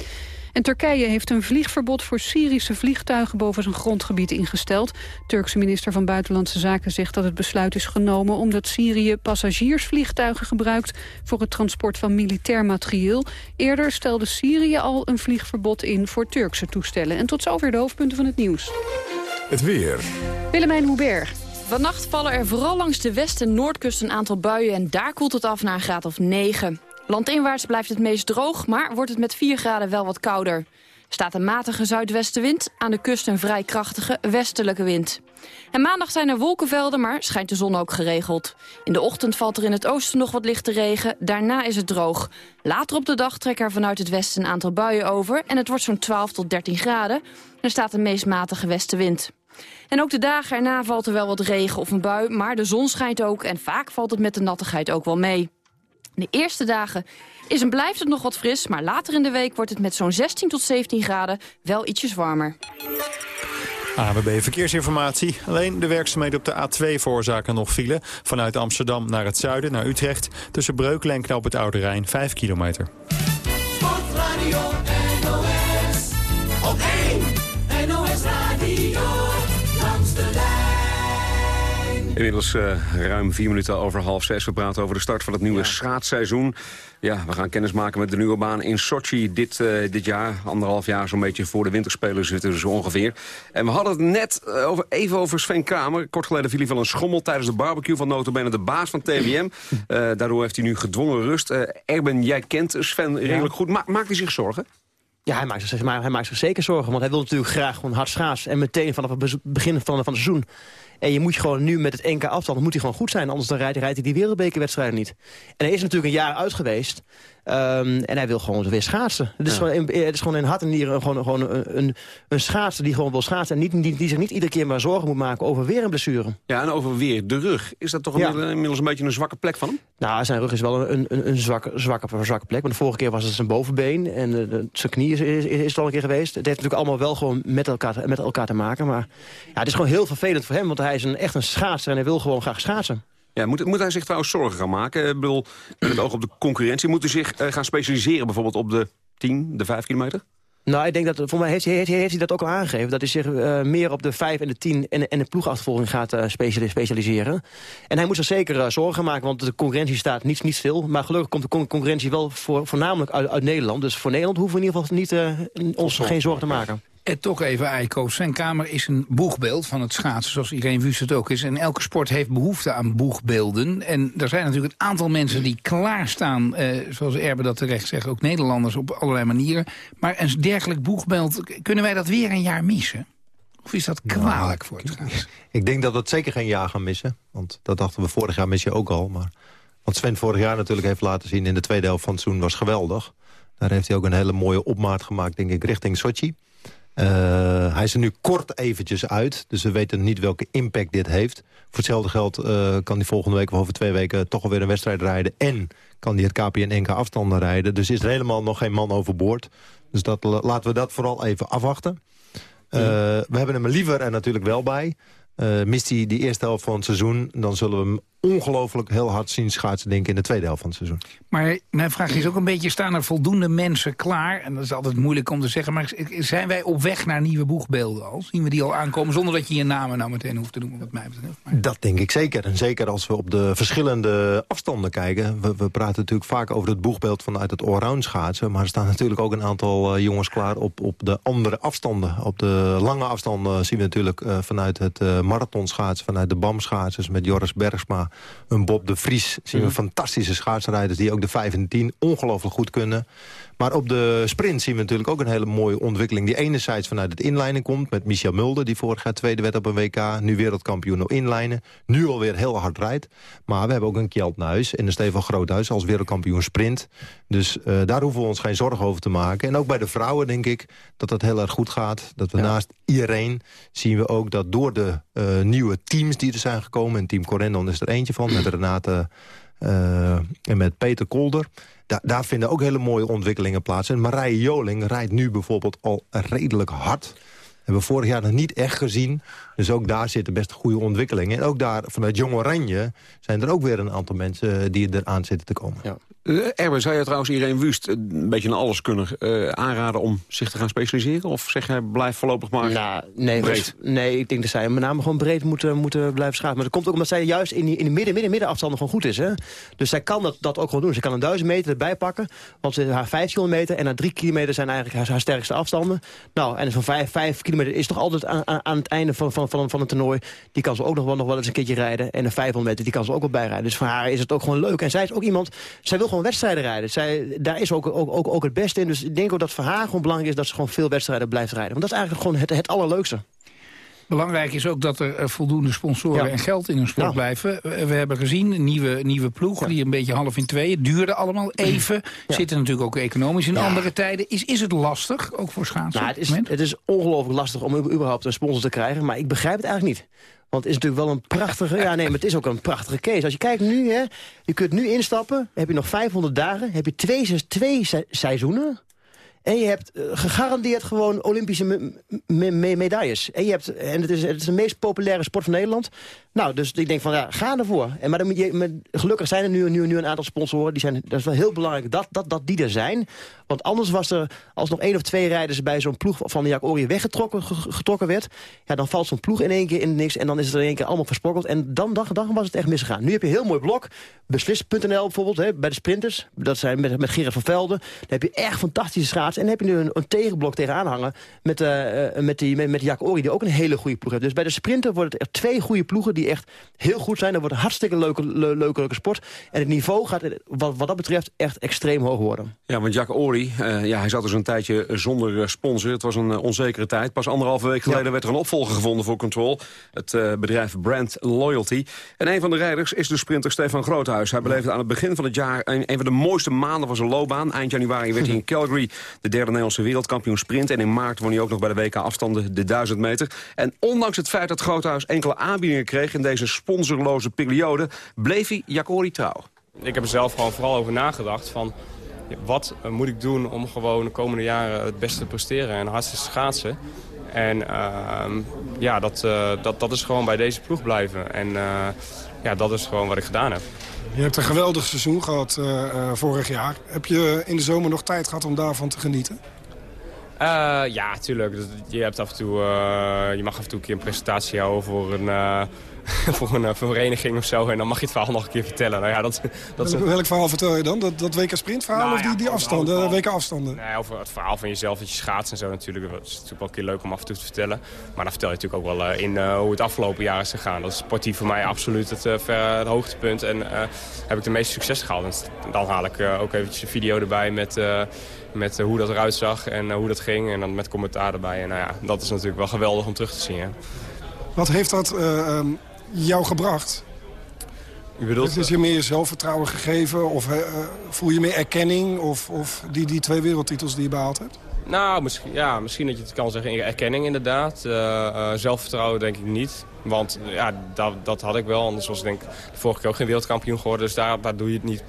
S2: En Turkije heeft een vliegverbod voor Syrische vliegtuigen boven zijn grondgebied ingesteld. Turkse minister van Buitenlandse Zaken zegt dat het besluit is genomen omdat Syrië passagiersvliegtuigen gebruikt voor het transport van militair materieel. Eerder stelde Syrië al een vliegverbod in voor Turkse toestellen. En tot zover de hoofdpunten van het nieuws.
S1: Het weer.
S2: Willemijn Hubert.
S15: Vannacht vallen er vooral langs de west- en noordkust een aantal buien... en daar koelt het af naar een graad of 9. Landinwaarts blijft het meest droog, maar wordt het met 4 graden wel wat kouder. Er staat een matige zuidwestenwind, aan de kust een vrij krachtige westelijke wind. En maandag zijn er wolkenvelden, maar schijnt de zon ook geregeld. In de ochtend valt er in het oosten nog wat lichte regen, daarna is het droog. Later op de dag trekken er vanuit het westen een aantal buien over... en het wordt zo'n 12 tot 13 graden. Er staat een meest matige westenwind. En ook de dagen erna valt er wel wat regen of een bui, maar de zon schijnt ook... en vaak valt het met de nattigheid ook wel mee. De eerste dagen is en blijft het nog wat fris... maar later in de week wordt het met zo'n 16 tot 17 graden wel ietsjes warmer.
S16: AWB Verkeersinformatie. Alleen de werkzaamheden op de A2 veroorzaken nog file. Vanuit Amsterdam naar het zuiden, naar Utrecht. Tussen Breukelen en Knoop het Oude Rijn, 5 kilometer.
S9: Inmiddels eh, ruim vier minuten over half zes. We praten over de start van het nieuwe schaatsseizoen. Ja, we gaan kennis maken met de nieuwe baan in Sochi dit, eh, dit jaar. Anderhalf jaar zo'n beetje voor de winterspelen zitten we zo ongeveer. En we hadden het net eh, over, even over Sven Kramer. Kort geleden viel hij van een schommel tijdens de barbecue van notabene de baas van TVM. Eh, daardoor heeft hij nu gedwongen rust. Erben, jij kent Sven redelijk goed. Ma maakt hij zich zorgen?
S12: Ja, hij maakt, zich, hij maakt zich zeker zorgen. Want hij wil natuurlijk graag gewoon hard schaatsen. En meteen vanaf het be- begin van, van het seizoen. En je moet je gewoon nu met het NK afstand moet hij gewoon goed zijn. Anders dan rijdt, hij die wereldbekerwedstrijden niet. En hij is natuurlijk een jaar uit geweest. Ehm, en hij wil gewoon weer schaatsen. Het is,
S9: Ja.
S12: gewoon, in, het is gewoon in hart en nieren gewoon, gewoon een, een, een schaatser die gewoon wil schaatsen. En niet, die, die zich niet iedere keer maar zorgen moet maken over weer een blessure.
S9: Ja, en over weer de rug. Is dat toch
S12: Ja.
S9: inmiddels- inmiddels een beetje een zwakke plek van hem?
S12: Nou, zijn rug is wel een, een, een zwakke, zwakke, zwakke plek. Want de vorige keer was het zijn bovenbeen. En eh, zijn knie is, is, is het al een keer geweest. Het heeft natuurlijk allemaal wel gewoon met elkaar, met elkaar te maken. Maar ja, het is gewoon heel vervelend voor hem. Want hij is een, echt een schaatser en hij wil gewoon graag schaatsen.
S9: Ja, moet, moet hij zich trouwens zorgen gaan maken? Ik bedoel, met het oog op de concurrentie. Moet hij zich eh, gaan specialiseren bijvoorbeeld op de 10, de 5 kilometer?
S12: Nou, ik denk dat, voor mij heeft, hij- heeft, heeft hij dat ook al aangegeven. Dat hij zich eh, meer op de 5 en de 10 en, en de ploegachtervolging gaat eh, speciali- specialiseren. En hij moet zich zeker zorgen maken, want de concurrentie staat niet, niet stil. Maar gelukkig komt de con- concurrentie wel voor, voornamelijk uit, uit Nederland. Dus voor Nederland hoeven we in ieder geval niet, ons geen zorgen te maken.
S11: En toch even, Eiko. Zijn kamer is een boegbeeld van het schaatsen, zoals iedereen Wust het ook is. En elke sport heeft behoefte aan boegbeelden. En er zijn natuurlijk een aantal mensen die klaarstaan, eh, zoals Erbe dat terecht zegt, ook Nederlanders op allerlei manieren. Maar een dergelijk boegbeeld, kunnen wij dat weer een jaar missen? Of is dat kwalijk voor het schaatsen?
S10: Ik denk dat we het zeker geen jaar gaan missen. Want dat dachten we vorig jaar mis je ook al. Maar wat Sven vorig jaar natuurlijk heeft laten zien... in de tweede helft van het seizoen was geweldig. Daar heeft hij ook een hele mooie opmaat gemaakt, denk ik, richting Sochi. Eh, hij is er nu kort eventjes uit. Dus we weten niet welke impact dit heeft. Voor hetzelfde geld eh, kan hij volgende week of over twee weken... toch alweer een wedstrijd rijden. En kan hij het KPN NK afstanden rijden. Dus is er helemaal nog geen man overboord. Dus dat, laten we dat vooral even afwachten. Eh, we hebben hem er liever er natuurlijk wel bij. Mist hij die eerste helft van het seizoen... dan zullen we hem ongelooflijk heel hard zien schaatsen denk ik, in de tweede helft van het seizoen.
S11: Maar mijn vraag is ook een beetje, staan er voldoende mensen klaar? En dat is altijd moeilijk om te zeggen, maar zijn wij op weg naar nieuwe boegbeelden al? Zien we die al aankomen, zonder dat je je namen nou meteen hoeft te noemen, wat mij betreft?
S10: Dat denk ik zeker. En zeker als we op de verschillende afstanden kijken. We, we praten natuurlijk vaak over het boegbeeld vanuit het allround schaatsen. Maar er staan natuurlijk ook een aantal eh, jongens klaar op, op de andere afstanden. Op de lange afstanden zien we natuurlijk eh, vanuit het eh marathonschaatsen... vanuit de BAM-schaatsers met Joris Bergsma, een Bob de Vries... zien we
S12: Mhm.
S10: fantastische schaatsrijders die ook de 5 en 10 ongelooflijk goed kunnen. Maar op de sprint zien we natuurlijk ook een hele mooie ontwikkeling... die enerzijds vanuit het inlijnen komt met Michel Mulder... die vorig jaar tweede werd op een WK, nu wereldkampioen op inlijnen. Nu alweer heel hard rijdt. Maar we hebben ook een Kjeld Nuis en een Stefan Groothuis als wereldkampioen sprint. Dus eh, daar hoeven we ons geen zorgen over te maken. En ook bij de vrouwen denk ik dat dat heel erg goed gaat. Dat we naast iedereen zien we ook dat door de eh, nieuwe teams die er zijn gekomen... en Team Corendon is er eentje van, met Renate... eh, en met Peter Kolder. Da daar vinden ook hele mooie ontwikkelingen plaats. En Marije Joling rijdt nu bijvoorbeeld al redelijk hard. Hebben we vorig jaar nog niet echt gezien. Dus ook daar zitten best goede ontwikkelingen. En ook daar vanuit Jong Oranje zijn er ook weer een aantal mensen die eraan zitten te komen.
S12: Ja.
S9: Uh, Erwin, zou je trouwens iedereen Wust een beetje een alleskunner uh, aanraden om zich te gaan specialiseren? Of zeg jij, blijf voorlopig maar
S12: nou, nee,
S9: breed?
S12: Nee, ik denk dat zij met name gewoon breed moeten, moeten blijven schaatsen. Maar dat komt ook omdat zij juist in, die, in de midden, midden, middenafstanden gewoon goed is. Hè? Dus zij kan dat, dat ook gewoon doen. Ze kan een duizend meter erbij pakken. Want ze, haar vijf kilometer en haar drie kilometer zijn eigenlijk haar, haar sterkste afstanden. Nou, en van vijf, vijf kilometer is toch altijd aan, aan, het einde van, van, van, van een toernooi. Die kan ze ook nog wel, nog wel eens een keertje rijden. En een 500 meter, die kan ze ook wel bijrijden. Dus voor haar is het ook gewoon leuk. En zij is ook iemand, zij wil gewoon wedstrijden rijden. Zij, daar is ook, ook, ook, ook het beste in. Dus ik denk ook dat voor haar gewoon belangrijk is dat ze gewoon veel wedstrijden blijft rijden. Want dat is eigenlijk gewoon het, het allerleukste.
S11: Belangrijk is ook dat er uh, voldoende sponsoren
S12: Ja.
S11: en geld in een sport
S12: Ja.
S11: blijven. We, hebben gezien een nieuwe, nieuwe ploeg, die een beetje half in tweeën. Duurde allemaal even. Zitten natuurlijk ook economisch in andere tijden. Is, is het lastig, ook voor schaatsen?
S12: Nou, het, is, het is ongelooflijk lastig om überhaupt een sponsor te krijgen. Maar ik begrijp het eigenlijk niet. Want het is natuurlijk wel een prachtige... Ja, nee, maar het is ook een prachtige case. Als je kijkt nu, hè, je kunt nu instappen. heb je nog 500 dagen. heb je twee, twee se- seizoenen. En je hebt eh, gegarandeerd gewoon Olympische me- me- me- medailles. En, je hebt, en het, is, het is de meest populaire sport van Nederland. Nou, dus ik denk van, ja, ga ervoor. En, maar dan je, gelukkig zijn er nu, nu, nu een aantal sponsoren. Die zijn, dat is wel heel belangrijk dat, dat, dat die er zijn. Want anders was er, als nog één of twee rijders... bij zo'n ploeg van de Jack weggetrokken ge- getrokken werd... Ja, dan valt zo'n ploeg in één keer in niks... en dan is het in één keer allemaal versprokkeld. En dan, dan, dan was het echt misgegaan. Nu heb je een heel mooi blok. Beslis.nl bijvoorbeeld, hè, bij de sprinters. Dat zijn met, met Gerard van Velden. Dan heb je echt fantastische schaatsen. En dan heb je nu een, een tegenblok tegenaan hangen met, uh, met, die, met, met Jack Ori, die ook een hele goede ploeg heeft. Dus bij de sprinter worden het er twee goede ploegen die echt heel goed zijn. Dat wordt een hartstikke leuke, leuke, leuke sport. En het niveau gaat wat, wat dat betreft echt extreem hoog worden.
S9: Ja, want Jack Ori, uh, ja, hij zat dus een tijdje zonder sponsor. Het was een onzekere tijd. Pas anderhalve week geleden werd er een opvolger gevonden voor Control. Het bedrijf Brand Loyalty. En een van de rijders is de sprinter Stefan Groothuis. Hij beleefde aan het begin van het jaar een, een van de mooiste maanden van zijn loopbaan. Eind januari werd hij in Calgary de derde Nederlandse wereldkampioen sprint. En in maart won hij ook nog bij de WK afstanden de 1000 meter. En ondanks het feit dat Groothuis enkele aanbiedingen kreeg in deze sponsorloze periode... bleef hij Jacori trouw.
S17: Ik heb er zelf gewoon vooral over nagedacht van... wat moet ik doen om gewoon de komende jaren het beste te presteren en hardste schaatsen. En uh, ja, dat, uh, dat, dat is gewoon bij deze ploeg blijven. En uh, ja, dat is gewoon wat ik gedaan heb.
S14: Je hebt een geweldig seizoen gehad uh, vorig jaar. Heb je in de zomer nog tijd gehad om daarvan te genieten?
S17: Uh, ja, tuurlijk. Je, hebt af en toe, je mag af en toe een keer een presentatie houden voor een, voor een vereniging of zo. En dan mag je het verhaal nog een keer vertellen. Nou ja, dat, dat
S14: welk, welk verhaal vertel je dan? Dat, dat WK sprintverhaal nou, of die, die afstanden, WK afstanden?
S17: Nee, over het verhaal van jezelf, dat je schaats en zo natuurlijk. Dat is natuurlijk wel een keer leuk om af en toe te vertellen. Maar dan vertel je natuurlijk ook wel in uh, hoe het afgelopen jaar is gegaan. Dat is sportief voor mij absoluut het, uh, ver, het hoogtepunt. En heb ik de meeste succes gehaald. En dan haal ik ook eventjes een video erbij met met hoe dat eruit zag en hoe dat ging. En dan met commentaar erbij. En nou ja, dat is natuurlijk wel geweldig om terug te zien. Hè.
S14: Wat heeft dat uh, um, jou gebracht?
S17: U bedoelt...
S14: Is je meer zelfvertrouwen gegeven? Of uh, voel je meer erkenning? Of, of die, die twee wereldtitels die je behaald hebt?
S17: Nou, misschien, ja, misschien dat je het kan zeggen. Erkenning inderdaad. Uh, zelfvertrouwen denk ik niet. Want ja, dat, dat had ik wel. Anders was ik denk de vorige keer ook geen wereldkampioen geworden. Dus daar, daar doe je het niet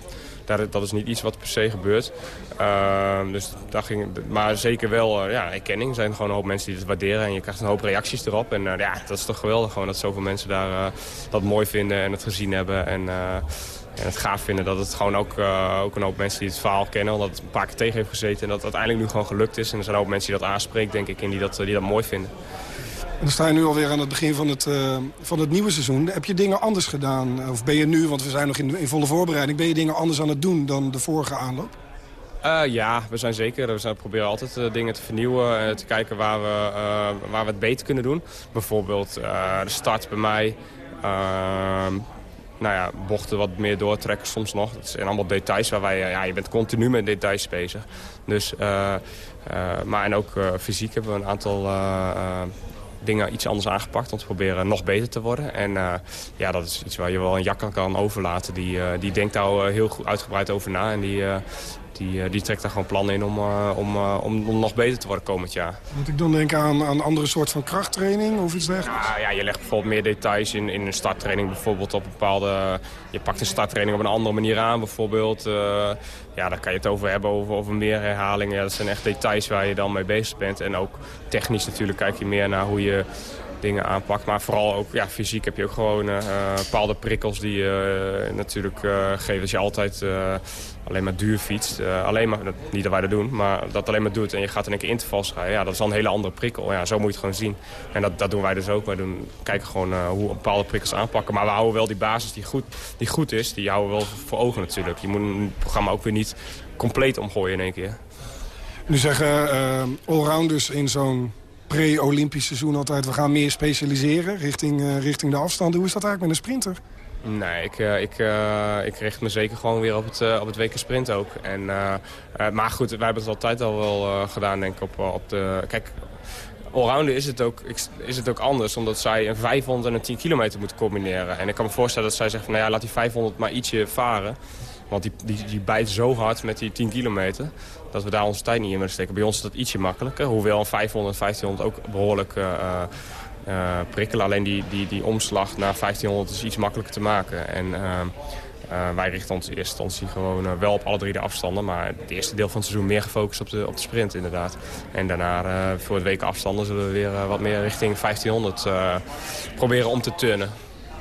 S17: dat is niet iets wat per se gebeurt. Uh, dus daar ging, maar zeker wel uh, ja, erkenning. Er zijn gewoon een hoop mensen die het waarderen. En je krijgt een hoop reacties erop. En uh, ja, dat is toch geweldig gewoon dat zoveel mensen daar eh, dat mooi vinden en het gezien hebben. En, en het gaaf vinden dat het gewoon ook, ook een hoop mensen die het verhaal kennen. Omdat het een paar keer tegen heeft gezeten. En dat het uiteindelijk nu gewoon gelukt is. En er zijn ook mensen die dat aanspreekt, denk ik. En die dat, die dat mooi vinden.
S14: En dan sta je nu alweer aan het begin van het, uh, van het nieuwe seizoen. Heb je dingen anders gedaan? Of ben je nu, want we zijn nog in, in volle voorbereiding... ben je dingen anders aan het doen dan de vorige aanloop?
S17: Uh, ja, we zijn zeker. We proberen altijd dingen te vernieuwen en te kijken waar we, waar we het beter kunnen doen. Bijvoorbeeld de start bij mij. Ehm, nou ja, bochten wat meer doortrekken soms nog. Dat zijn allemaal details waar wij... ja, je bent continu met details bezig. Dus... maar en ook fysiek hebben we een aantal dingen iets anders aangepakt om te proberen nog beter te worden. En uh, ja, dat is iets waar je wel een jak kan overlaten. Die, uh, die denkt daar uh, heel goed uitgebreid over na. En die, die, die trekt daar gewoon plannen in om, om, om, om, nog beter te worden komend jaar.
S14: Moet ik dan denken aan, aan andere soort van krachttraining of iets dergelijks?
S17: Ja, ja, je legt bijvoorbeeld meer details in, in een starttraining. Bijvoorbeeld op bepaalde... Je pakt een starttraining op een andere manier aan bijvoorbeeld. ja, daar kan je het over hebben, over, over meer herhalingen. Ja, dat zijn echt details waar je dan mee bezig bent. En ook technisch natuurlijk kijk je meer naar hoe je dingen aanpakt. Maar vooral ook ja, fysiek heb je ook gewoon uh, bepaalde prikkels die je uh, natuurlijk uh, geven. Als je altijd alleen maar duur fietst. alleen maar, niet dat wij dat doen, maar dat alleen maar doet. En je gaat in een keer intervals rijden. Ja, dat is dan een hele andere prikkel. Ja, zo moet je het gewoon zien. En dat, dat doen wij dus ook. Wij doen, kijken gewoon hoe bepaalde prikkels aanpakken. Maar we houden wel die basis die goed, die goed is. Die houden we wel voor ogen natuurlijk. Je moet het programma ook weer niet compleet omgooien in één keer.
S14: Nu zeggen allrounders in zo'n pre-Olympisch seizoen altijd... we gaan meer specialiseren richting, uh, richting de afstanden. Hoe is dat eigenlijk met een sprinter?
S17: Nee, ik, uh, ik, uh, ik richt me zeker gewoon weer op het, op het WK Sprint ook. En, maar goed, wij hebben het altijd al wel gedaan, denk ik, op, op de... Kijk, allrounder is het, ook, is het ook anders, omdat zij een 500 en een 10 kilometer moeten combineren. En ik kan me voorstellen dat zij zegt van, nou ja, laat die 500 maar ietsje varen. Want die, die, die bijt zo hard met die 10 kilometer dat we daar onze tijd niet in willen steken. Bij ons is dat ietsje makkelijker. Hoewel een 500 1500 ook behoorlijk uh, uh, prikkelen. Alleen die, die, die omslag naar 1500 is iets makkelijker te maken. En uh, wij richten ons in eerste instantie gewoon wel op alle drie de afstanden. Maar het eerste deel van het seizoen meer gefocust op de, op de sprint inderdaad. En daarna voor het weken afstanden zullen we weer wat meer richting 1500 proberen om te turnen.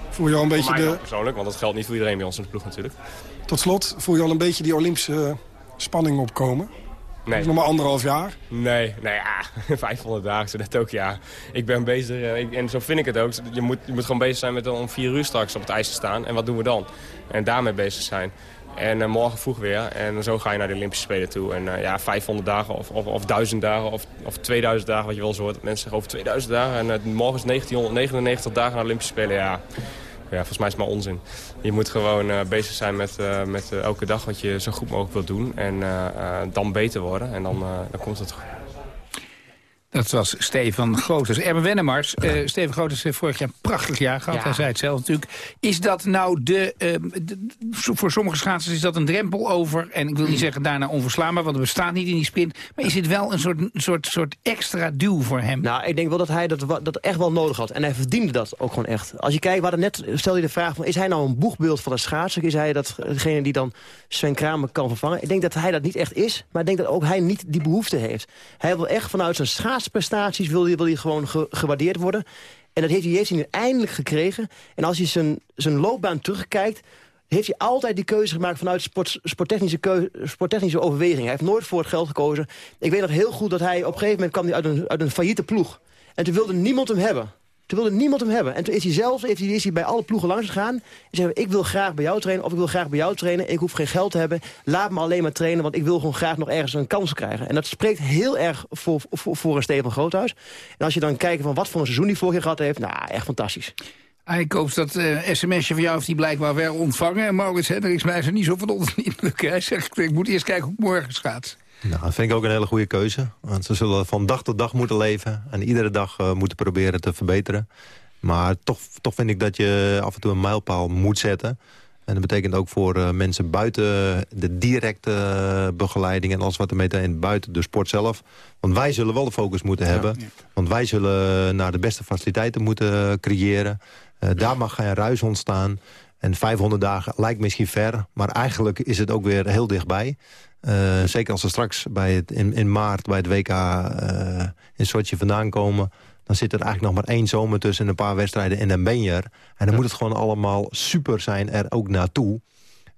S14: Voel je al een beetje de...
S17: persoonlijk, want dat geldt niet voor iedereen bij ons in de ploeg natuurlijk.
S14: Tot slot, voel je al een beetje die Olympische spanning opkomen?
S17: Nee.
S14: nog maar anderhalf jaar?
S17: Nee, nee ja, 500 dagen net ook, ja. Ik ben bezig, eh, en zo vind ik het ook. Je moet, je moet gewoon bezig zijn met om vier uur straks op het ijs te staan. En wat doen we dan? En daarmee bezig zijn. En eh, morgen vroeg weer. En zo ga je naar de Olympische Spelen toe. En ja, 500 dagen of, of, of 1000 dagen of, of 2000 dagen, wat je wel eens hoort. Mensen zeggen over 2000 dagen. En morgen is 1999 dagen naar de Olympische Spelen. Ja, ja, volgens mij is het maar onzin. Je moet gewoon bezig zijn met, met elke dag wat je zo goed mogelijk wilt doen. En dan beter worden. En dan, dan komt het
S11: dat was Steven Groters. Erben Wennemars, uh, Steven Groters heeft vorig jaar een prachtig jaar gehad. Hij zei het zelf natuurlijk. Is dat nou de, uh, Voor sommige schaatsers is dat een drempel over... en ik wil niet zeggen daarna onverslaanbaar, want het bestaat niet in die sprint... maar is het wel een soort, soort, soort extra duw voor hem?
S12: Nou, ik denk wel dat hij dat, dat echt wel nodig had. En hij verdiende dat ook gewoon echt. Als je kijkt, hadden net, stel je de vraag... Van, is hij nou een boegbeeld van een schaatser? Is hij datgene die dan Sven Kramer kan vervangen? Ik denk dat hij dat niet echt is, maar ik denk dat ook hij niet die behoefte heeft. Hij wil echt vanuit zijn schaats prestaties wil hij, hij gewoon gewaardeerd worden. En dat heeft hij, heeft hij nu eindelijk gekregen. En als je zijn, zijn loopbaan terugkijkt heeft hij altijd die keuze gemaakt vanuit sport, sporttechnische, sporttechnische overweging. Hij heeft nooit voor het geld gekozen. Ik weet nog heel goed dat hij op een gegeven moment kwam hij uit een, uit een failliete ploeg. En toen wilde niemand hem hebben. Toen wilde niemand hem hebben. En toen is hij zelf heeft hij, is hij bij alle ploegen langs gegaan. En zei, ik wil graag bij jou trainen of ik wil graag bij jou trainen. Ik hoef geen geld te hebben. Laat me alleen maar trainen, want ik wil gewoon graag nog ergens een kans krijgen. En dat spreekt heel erg voor, voor, voor een Steven Groothuis. En als je dan kijkt van wat voor een seizoen hij vorig jaar gehad heeft... nou, echt fantastisch.
S11: Hij koopt dat uh, sms'je van jou heeft hij blijkbaar wel ontvangen. En Maurits Hendricks mij er niet zo van onder indruk. Hij zegt, ik moet eerst kijken hoe het morgen gaat.
S10: Nou, dat vind ik ook een hele goede keuze. Want ze zullen van dag tot dag moeten leven. En iedere dag uh, moeten proberen te verbeteren. Maar toch, toch vind ik dat je af en toe een mijlpaal moet zetten. En dat betekent ook voor uh, mensen buiten de directe uh, begeleiding... en alles wat er mee in buiten de sport zelf. Want wij zullen wel de focus moeten hebben. Want wij zullen naar de beste faciliteiten moeten creëren. Uh, daar mag geen ruis ontstaan. En 500 dagen lijkt misschien ver, maar eigenlijk is het ook weer heel dichtbij. Zeker als we straks bij het, in, in maart bij het WK in Sochi vandaan komen dan zit er eigenlijk nog maar één zomer tussen een paar wedstrijden en dan ben je er. En dan moet het gewoon allemaal super zijn er ook naartoe.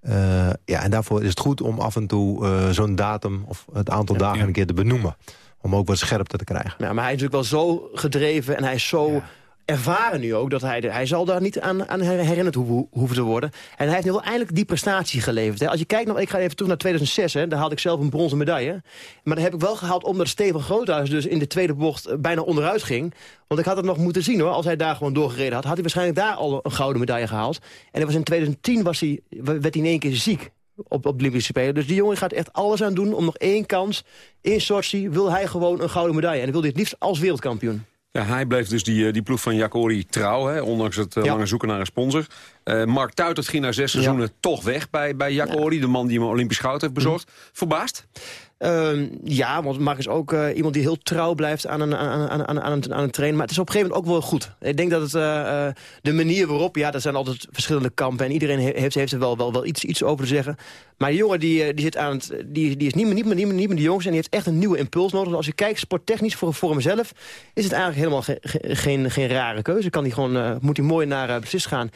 S10: Uh, ja, en daarvoor is het goed om af en toe uh, zo'n datum of het aantal dagen een keer te benoemen. Om ook wat scherpte te krijgen.
S12: Ja, maar hij is natuurlijk wel zo gedreven en hij is zo ervaren nu ook dat hij, hij zal daar niet aan, aan herinnerd hoeven, hoeven te worden. En hij heeft nu wel eindelijk die prestatie geleverd. Hè. Als je kijkt, nou, ik ga even terug naar 2006, hè, daar haalde ik zelf een bronzen medaille. Maar dat heb ik wel gehaald omdat Steven Groothuis dus in de tweede bocht eh, bijna onderuit ging. Want ik had het nog moeten zien hoor, als hij daar gewoon doorgereden had, had hij waarschijnlijk daar al een gouden medaille gehaald. En dat was in 2010 was hij, werd hij in één keer ziek op, op de Olympische Spelen. Dus die jongen gaat echt alles aan doen om nog één kans. In Sochi wil hij gewoon een gouden medaille. En wil dit liefst als wereldkampioen.
S9: Ja, hij bleef dus die, eh, die ploeg van Jacori trouw, hè, ondanks het uh, lange zoeken naar een sponsor. Uh, Mark Tuitert ging na zes seizoenen toch weg bij, bij Jacori, de man die hem Olympisch goud heeft bezorgd. Verbaasd?
S12: Uh, ja, want Mark is ook uh, iemand die heel trouw blijft aan een, aan, aan, aan, aan, aan een trainen. Maar het is op een gegeven moment ook wel goed. Ik denk dat het uh, de manier waarop... Ja, er zijn altijd verschillende kampen. En iedereen heeft, heeft er wel, wel, wel iets, iets over te zeggen. Maar die jongen die, die, zit aan het, die, die is niet meer, niet, meer, niet, meer, niet meer de jongste. En die heeft echt een nieuwe impuls nodig. Dus als je kijkt, sporttechnisch voor, voor hemzelf... is het eigenlijk helemaal ge, ge, geen, geen rare keuze. Kan die gewoon, moet hij mooi naar beslist gaan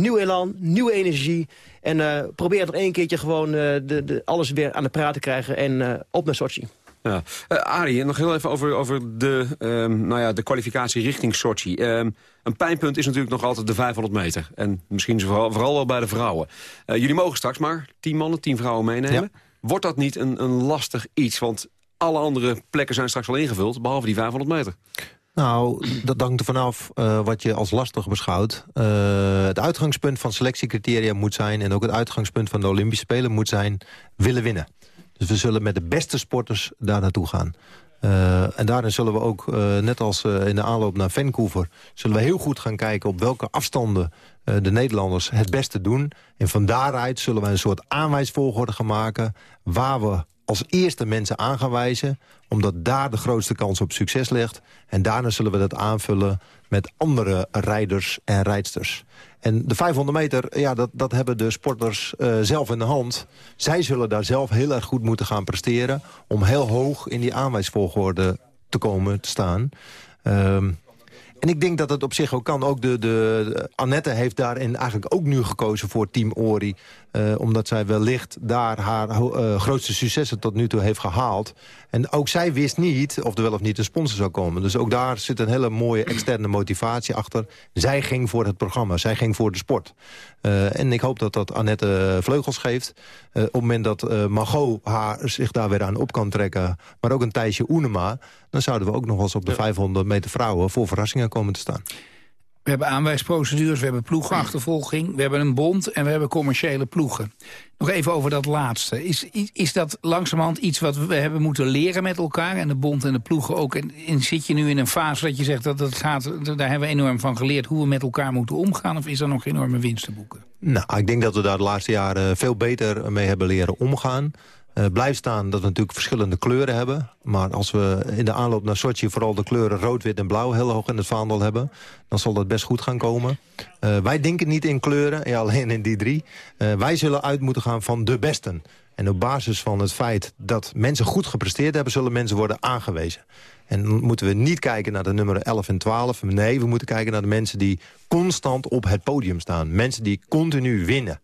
S12: nieuw elan, nieuwe energie. En uh, probeer nog één keertje gewoon uh, de, de, alles weer aan de praat te krijgen. En uh, op naar Sochi.
S9: Ja. Arie, nog heel even over, over de, um, nou ja, de kwalificatie richting Sochi. Um, een pijnpunt is natuurlijk nog altijd de 500 meter. En misschien vooral, vooral wel bij de vrouwen. jullie mogen straks maar tien mannen, tien vrouwen meenemen. Ja. Wordt dat niet een, een lastig iets? Want alle andere plekken zijn straks al ingevuld, behalve die 500 meter.
S10: Nou, dat hangt er vanaf uh, wat je als lastig beschouwt. Uh, het uitgangspunt van selectiecriteria moet zijn... en ook het uitgangspunt van de Olympische Spelen moet zijn... willen winnen. Dus we zullen met de beste sporters daar naartoe gaan. Uh, en daarin zullen we ook, net als in de aanloop naar Vancouver... zullen we heel goed gaan kijken op welke afstanden de Nederlanders het beste doen. En van daaruit zullen we een soort aanwijsvolgorde gaan maken... waar we als eerste mensen aan gaan wijzen... omdat daar de grootste kans op succes ligt. En daarna zullen we dat aanvullen met andere rijders en rijdsters. En de 500 meter, ja, dat, dat hebben de sporters uh, zelf in de hand. Zij zullen daar zelf heel erg goed moeten gaan presteren... om heel hoog in die aanwijsvolgorde te komen te staan. Um, En ik denk dat het op zich ook kan. Ook de, de, Annette heeft daarin eigenlijk ook nu gekozen voor Team Ori. Uh, omdat zij wellicht daar haar uh, grootste successen tot nu toe heeft gehaald. En ook zij wist niet of er wel of niet een sponsor zou komen. Dus ook daar zit een hele mooie externe motivatie achter. Zij ging voor het programma, zij ging voor de sport. Uh, en ik hoop dat dat Annette vleugels geeft. op het moment dat Margot haar zich daar weer aan op kan trekken... maar ook een Thijsje Oenema... dan zouden we ook nog eens op de 500 meter vrouwen... voor verrassingen komen te staan.
S11: We hebben aanwijsprocedures, we hebben ploegachtervolging... we hebben een bond en we hebben commerciële ploegen. Nog even over dat laatste. Is, is, dat langzamerhand iets wat we hebben moeten leren met elkaar... en de bond en de ploegen ook? En, zit je nu in een fase dat je zegt dat het gaat... daar hebben we enorm van geleerd hoe we met elkaar moeten omgaan... of is er nog enorme winst te boeken?
S10: Nou, ik denk dat we daar de laatste jaren veel beter mee hebben leren omgaan. Uh, blijft staan dat we natuurlijk verschillende kleuren hebben. Maar als we in de aanloop naar Sochi vooral de kleuren rood, wit en blauw... heel hoog in het vaandel hebben, dan zal dat best goed gaan komen. Uh, wij denken niet in kleuren, alleen in die drie. Uh, wij zullen uit moeten gaan van de besten. En op basis van het feit dat mensen goed gepresteerd hebben... zullen mensen worden aangewezen. En dan moeten we niet kijken naar de nummer 11 en 12. Nee, we moeten kijken naar de mensen die constant op het podium staan. Mensen die continu winnen.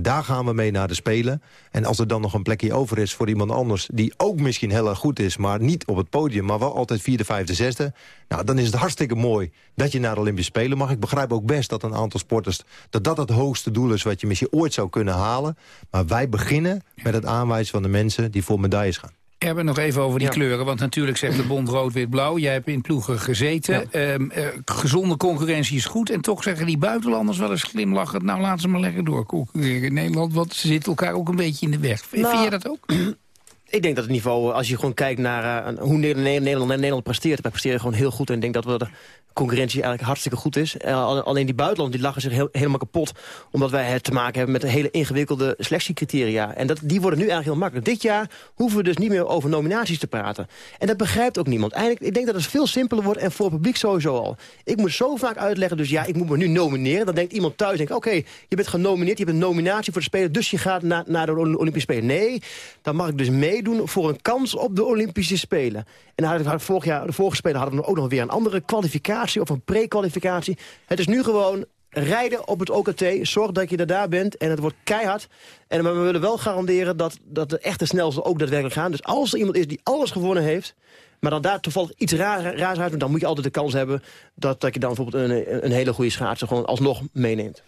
S10: Daar gaan we mee naar de Spelen. En als er dan nog een plekje over is voor iemand anders... die ook misschien heel erg goed is, maar niet op het podium... maar wel altijd vierde, vijfde, zesde... nou, dan is het hartstikke mooi dat je naar de Olympische Spelen mag. Ik begrijp ook best dat een aantal sporters... dat dat het hoogste doel is wat je misschien ooit zou kunnen halen. Maar wij beginnen met het aanwijzen van de mensen die voor medailles gaan.
S11: We hebben nog even over die kleuren, want natuurlijk zegt de bond rood, wit, blauw. Jij hebt in ploegen gezeten. Ehm, eh, gezonde concurrentie is goed. En toch zeggen die buitenlanders wel eens glimlachend... nou, laten ze maar lekker door concurreren in Nederland... want ze zitten elkaar ook een beetje in de weg. Vind
S12: Nou,
S11: je dat ook?
S12: Ik denk dat het niveau, als je gewoon kijkt naar uh, hoe Nederland, Nederland, presteert... wij presteren gewoon heel goed. En ik denk dat we de concurrentie eigenlijk hartstikke goed is. Uh, alleen die buitenland die lachen zich heel, helemaal kapot... omdat wij het te maken hebben met hele ingewikkelde selectiecriteria. En dat, die worden nu eigenlijk heel makkelijk. Dit jaar hoeven we dus niet meer over nominaties te praten. En dat begrijpt ook niemand. Eigenlijk, ik denk dat het veel simpeler wordt en voor het publiek sowieso al. Ik moet zo vaak uitleggen, dus ja, ik moet me nu nomineren. Dan denkt iemand thuis, oké, je bent genomineerd... je hebt een nominatie voor de Spelen, dus je gaat na, naar de Olympische Spelen. Nee, dan mag ik dus meedoen voor een kans op de Olympische Spelen. En vorig jaar, de vorige Spelen hadden we ook nog weer een andere kwalificatie... of een pre-kwalificatie. Het is nu gewoon rijden op het OKT. Zorg dat je er daar bent en het wordt keihard. En maar we willen wel garanderen dat, dat de echte snelste ook daadwerkelijk gaan. Dus als er iemand is die alles gewonnen heeft... maar dan daar toevallig iets raar, raars uit... dan moet je altijd de kans hebben dat, dat je dan bijvoorbeeld een, een hele goede schaatser... gewoon alsnog meeneemt.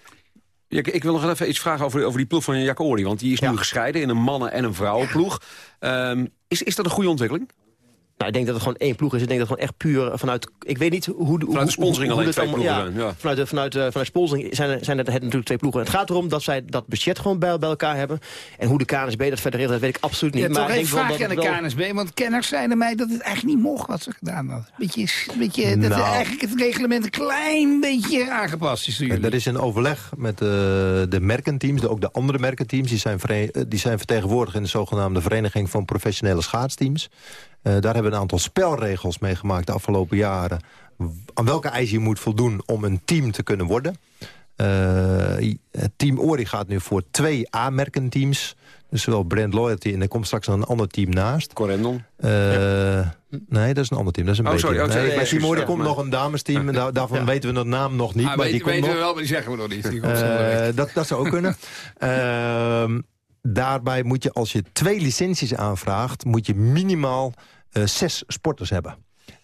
S9: Ja, ik, ik wil nog even iets vragen over, over die ploeg van Jack Ory. Want die is nu gescheiden in een mannen- en een vrouwenploeg. Ehm, is, is dat een goede ontwikkeling?
S12: Nou, ik denk dat het gewoon één ploeg is. Ik denk dat het gewoon echt puur vanuit... Ik weet niet hoe... hoe
S9: Vanuit de sponsoring alleen twee
S12: allemaal-
S9: ploegen zijn, ja.
S12: Vanuit, de, vanuit, uh, vanuit sponsoring zijn, er- zijn er het natuurlijk twee ploegen. Het gaat erom dat zij dat budget gewoon bij, bij elkaar hebben. En hoe de KNSB dat verder regelt, dat weet ik absoluut niet.
S11: Ja, toch
S12: denk wel
S11: vraagje aan
S12: dat
S11: de
S12: wel-
S11: KNSB, want kenners zeiden mij dat het eigenlijk niet mocht wat ze gedaan hadden. Beetje, beetje, dat
S10: Nou.
S11: eigenlijk het reglement een klein beetje aangepast is door jullie.
S10: Er is een overleg met eh, de merkenteams, de, ook de andere merkenteams. Die zijn, vere- eh, die zijn vertegenwoordigd in de zogenaamde Vereniging van Professionele Schaatsteams. Eh, daar hebben we een aantal spelregels mee gemaakt de afgelopen jaren. Aan welke eisen je moet voldoen om een team te kunnen worden. Eh, het team Ori gaat nu voor twee A-merkenteams. Dus zowel Brand Loyalty en er komt straks nog een ander team naast.
S9: Corendon?
S10: Nee, dat is een ander team. Dat is een
S9: Oh, sorry, oh, sorry,
S10: Nee, bij
S9: ja,
S10: komt
S9: maar-
S10: nog een damesteam. En daar- daarvan weten we de naam nog niet.
S11: Ah,
S10: maar
S11: weet-
S10: die komt
S11: weten
S10: nog.
S11: we wel, maar die zeggen we nog niet. Die.
S10: Eh, dat, dat zou ook kunnen. Ehm, daarbij moet je, als je twee licenties aanvraagt... moet je minimaal eh, zes sporters hebben.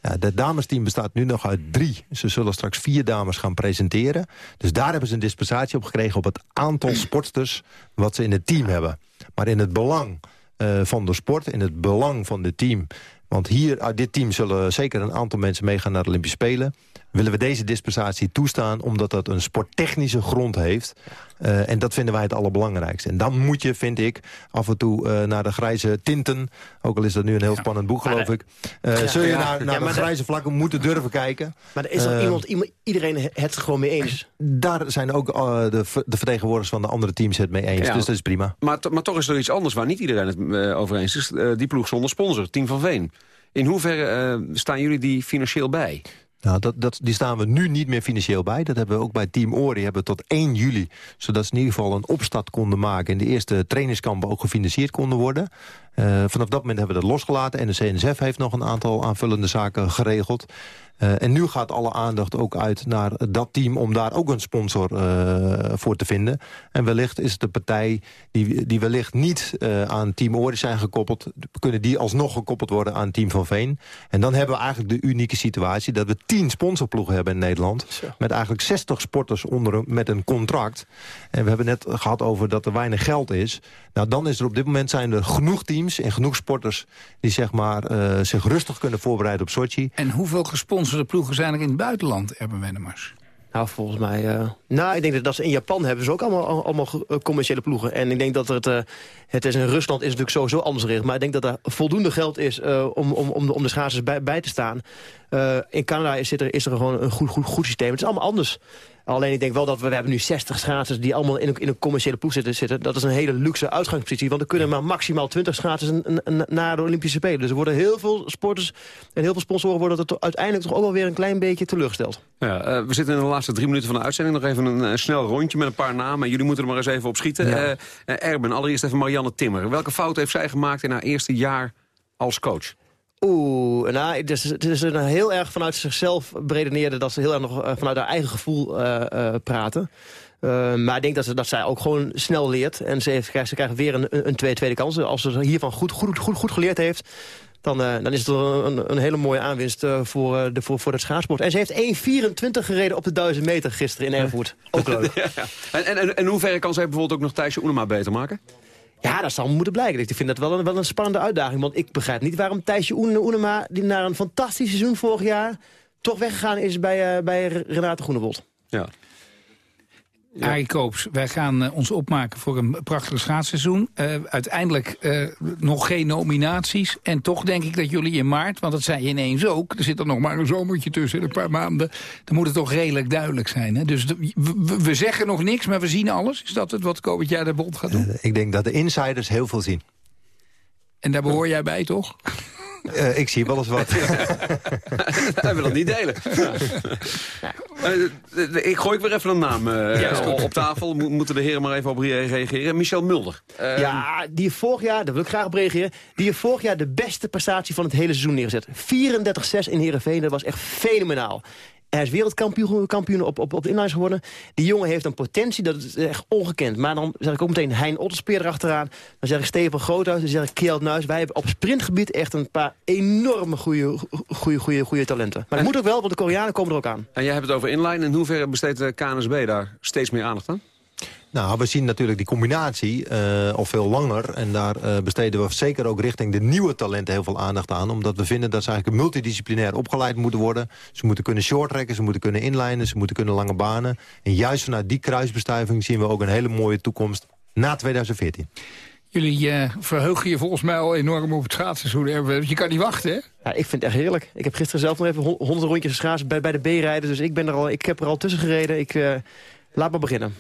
S10: Ja, het damesteam bestaat nu nog uit drie. Ze zullen straks vier dames gaan presenteren. Dus daar hebben ze een dispensatie op gekregen... op het aantal sporters wat ze in het team hebben. Maar in het belang eh, van de sport, in het belang van het team... want hier uit dit team zullen zeker een aantal mensen meegaan naar de Olympische Spelen... willen we deze dispensatie toestaan omdat dat een sporttechnische grond heeft. Eh, en dat vinden wij het allerbelangrijkste. En dan moet je, vind ik, af en toe eh, naar de grijze tinten... ook al is dat nu een heel spannend boek, geloof ik... eh,
S12: Ja,
S10: zul je
S12: ja.
S10: naar,
S12: Ja,
S10: naar de grijze vlakken moeten durven kijken.
S12: Maar er is er iemand, iemand, iedereen het gewoon mee eens.
S10: Daar zijn ook eh, de, de vertegenwoordigers van de andere teams het mee eens.
S9: Ja.
S10: Dus dat is prima.
S9: Maar, to- maar toch is er iets anders waar niet iedereen het eh, over eens is. Die ploeg zonder sponsor, Team van Veen. In hoeverre eh, staan jullie die financieel bij?
S10: Nou, dat, dat, die staan we nu niet meer financieel bij. Dat hebben we ook bij Team Ori hebben tot 1 juli. Zodat ze in ieder geval een opstart konden maken... en de eerste trainingskampen ook gefinancierd konden worden. Eh, vanaf dat moment hebben we dat losgelaten. En de CNSF heeft nog een aantal aanvullende zaken geregeld. Eh, en nu gaat alle aandacht ook uit naar dat team... om daar ook een sponsor uh, voor te vinden. En wellicht is het de partij die, die wellicht niet uh, aan Team Oris zijn gekoppeld... kunnen die alsnog gekoppeld worden aan Team Van Veen. En dan hebben we eigenlijk de unieke situatie... dat we tien sponsorploegen hebben in Nederland... Zo. met eigenlijk 60 sporters onder met een contract. En we hebben net gehad over dat er weinig geld is. Nou, dan is er op dit moment zijn er genoeg teams en genoeg sporters... die zeg maar, zich rustig kunnen voorbereiden op Sochi.
S11: En hoeveel gesponsorde ploegen zijn er in het buitenland, Erben Wennemars?
S12: Nou, volgens mij... Uh, nou, ik denk dat, dat ze in Japan hebben ze ook allemaal, allemaal commerciële ploegen. En ik denk dat het... Uh, het is in Rusland is natuurlijk sowieso anders gericht. Maar ik denk dat er voldoende geld is om, om, om, de, om de schaatsers bij, bij te staan. in Canada is, er, is er gewoon een goed, goed, goed systeem. Het is allemaal anders. Alleen ik denk wel dat we, we hebben nu 60 schaatsers die allemaal in een, in een commerciële ploeg zitten, zitten. Dat is een hele luxe uitgangspositie. Want er kunnen maar maximaal 20 schaatsers naar de Olympische Spelen. Dus er worden heel veel sporters en heel veel sponsoren worden er uiteindelijk toch ook wel weer een klein beetje teleurgesteld.
S9: Ja, uh, we zitten in de laatste drie minuten van de uitzending. Nog even een, een snel rondje met een paar namen. Jullie moeten er maar eens even op schieten. Ja. Uh, uh, Erben, allereerst even Marianne Timmer. Welke fout heeft zij gemaakt in haar eerste jaar als coach?
S12: Oeh, nou, het is, een heel erg vanuit zichzelf beredeneerde... dat ze heel erg nog uh, vanuit haar eigen gevoel uh, uh, praten. maar ik denk dat, ze, dat zij ook gewoon snel leert. En ze, heeft, ze krijgt weer een, een tweede, kans. Als ze hiervan goed, goed, goed, goed geleerd heeft... Dan, dan is het een, een, hele mooie aanwinst voor, de, voor, voor het schaatsport. En ze heeft 1.24 gereden op de 1000 meter gisteren in Erfurt. Ook leuk.
S9: En, en, en hoe ver kan zij bijvoorbeeld ook nog Thijsje Oenema beter maken?
S12: Ja, dat zal moeten blijken. Ik vind dat wel een, wel een spannende uitdaging. Want ik begrijp niet waarom Thijsje Oenema... die na een fantastisch seizoen vorig jaar... toch weggegaan is bij, uh, bij Renate Groenewold.
S9: Ja.
S11: Ja. Arie Koops, wij gaan uh, ons opmaken voor een prachtig schaatsseizoen. Uh, uiteindelijk uh, nog geen nominaties. En toch denk ik dat jullie in maart, want dat zei je ineens ook... er zit er nog maar een zomertje tussen, een paar maanden... dan moet het toch redelijk duidelijk zijn. Hè? Dus de, we, we, zeggen nog niks, maar we zien alles. Is dat het wat komend jaar de bond gaat doen?
S10: ik denk dat de insiders heel veel zien.
S11: En daar behoor jij bij, toch?
S10: Uh, ik zie wel eens wat.
S9: Hij wil dat niet delen. uh, ik gooi weer even een naam uh, ja, op tafel. Mo moeten de heren maar even op reageren. Michel Mulder.
S12: ja, die vorig jaar, daar wil ik graag op reageren... die heeft vorig jaar de beste prestatie van het hele seizoen neergezet. 34-6 in Heerenveen, dat was echt fenomenaal. Hij is wereldkampioen kampioen op, op, op de inlines geworden. Die jongen heeft een potentie, dat is echt ongekend. Maar dan zeg ik ook meteen Hein Otterspeer erachteraan. Dan zeg ik Steven Groothuis, dan zeg ik Kjeld Nuis. Wij hebben op sprintgebied echt een paar enorme goede, goede, goede, goede talenten. Maar dat moet ook wel, want de Koreanen komen er ook aan.
S9: En jij hebt het over inline. In hoeverre besteedt de KNSB daar steeds meer aandacht aan?
S10: Nou, we zien natuurlijk die combinatie uh, al veel langer. En daar uh, besteden we zeker ook richting de nieuwe talenten heel veel aandacht aan. Omdat we vinden dat ze eigenlijk multidisciplinair opgeleid moeten worden. Ze moeten kunnen shorttrekken, ze moeten kunnen inlijnen, ze moeten kunnen lange banen. En juist vanuit die kruisbestuiving zien we ook een hele mooie toekomst na 2014.
S11: Jullie uh, verheugen je volgens mij al enorm op het schaatsseizoen. Je kan niet wachten, hè?
S12: Ja, ik vind het echt heerlijk. Ik heb gisteren zelf nog even honderd rondjes geschaatst bij, bij de B-rijden. Dus ik, ben er al, ik heb er al tussen gereden. Ik, laat maar beginnen.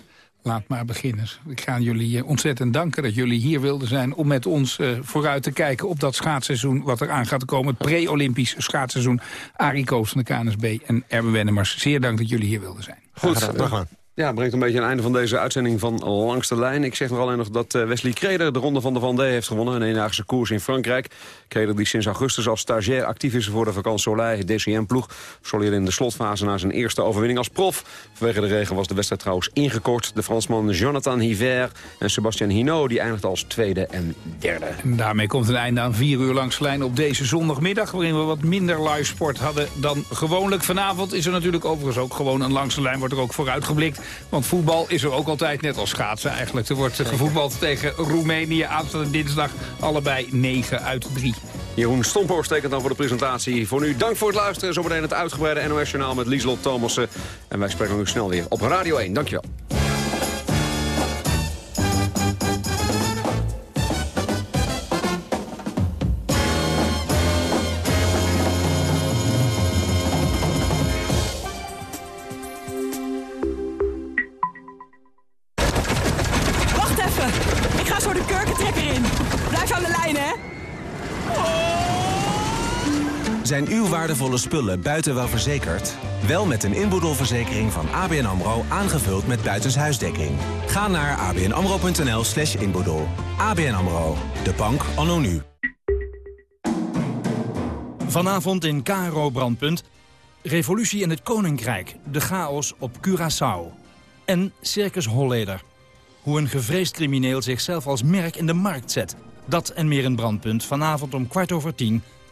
S11: Laat maar beginnen. Ik ga jullie ontzettend danken dat jullie hier wilden zijn... om met ons uh, vooruit te kijken op dat schaatsseizoen... wat er aan gaat komen, het pre-Olympisch schaatsseizoen. Arie Koos van de KNSB en Erwin Wennemars. Zeer dank dat jullie hier wilden zijn.
S9: Goed, dag aan. Ja, brengt een beetje een einde van deze uitzending van Langs de Lijn. Ik zeg nog alleen nog dat Wesley Kreder de Ronde van de Vendée heeft gewonnen. Een eendaagse koers in Frankrijk. Kreder die sinds augustus als stagiair actief is voor de Vacances Soleil DCM-ploeg. Soleerde in de slotfase na zijn eerste overwinning als prof. Vanwege de regen was de wedstrijd trouwens ingekort. De Fransman Jonathan Hiver en Sebastien Hinault die eindigden als tweede en derde.
S11: Daarmee komt een einde aan vier uur Langs de Lijn op deze zondagmiddag... waarin we wat minder live sport hadden dan gewoonlijk. Vanavond is er natuurlijk overigens ook gewoon een Langs de Lijn. Wordt er ook vooruitgeblikt. Want voetbal is er ook altijd, net als schaatsen eigenlijk. Er wordt gevoetbald tegen Roemenië. Aanstaande dinsdag allebei 9 uit 3.
S9: Jeroen Stompoor tekent dan voor de presentatie. Voor nu dank voor het luisteren. Zometeen het uitgebreide NOS-journaal met Lieslot Thomassen. En wij spreken nu snel weer op Radio 1. Dankjewel.
S18: Spullen buiten wel verzekerd? Wel met een inboedelverzekering van ABN AMRO aangevuld met buitenshuisdekking. Ga naar abnamro.nl slash inboedel. ABN AMRO, de bank anno nu.
S19: Vanavond in Karo Brandpunt. Revolutie in het Koninkrijk, de chaos op Curaçao. En Circus Holleder. Hoe een gevreesd crimineel zichzelf als merk in de markt zet. Dat en meer een brandpunt vanavond om kwart over tien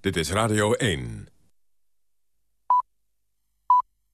S1: Dit is Radio 1.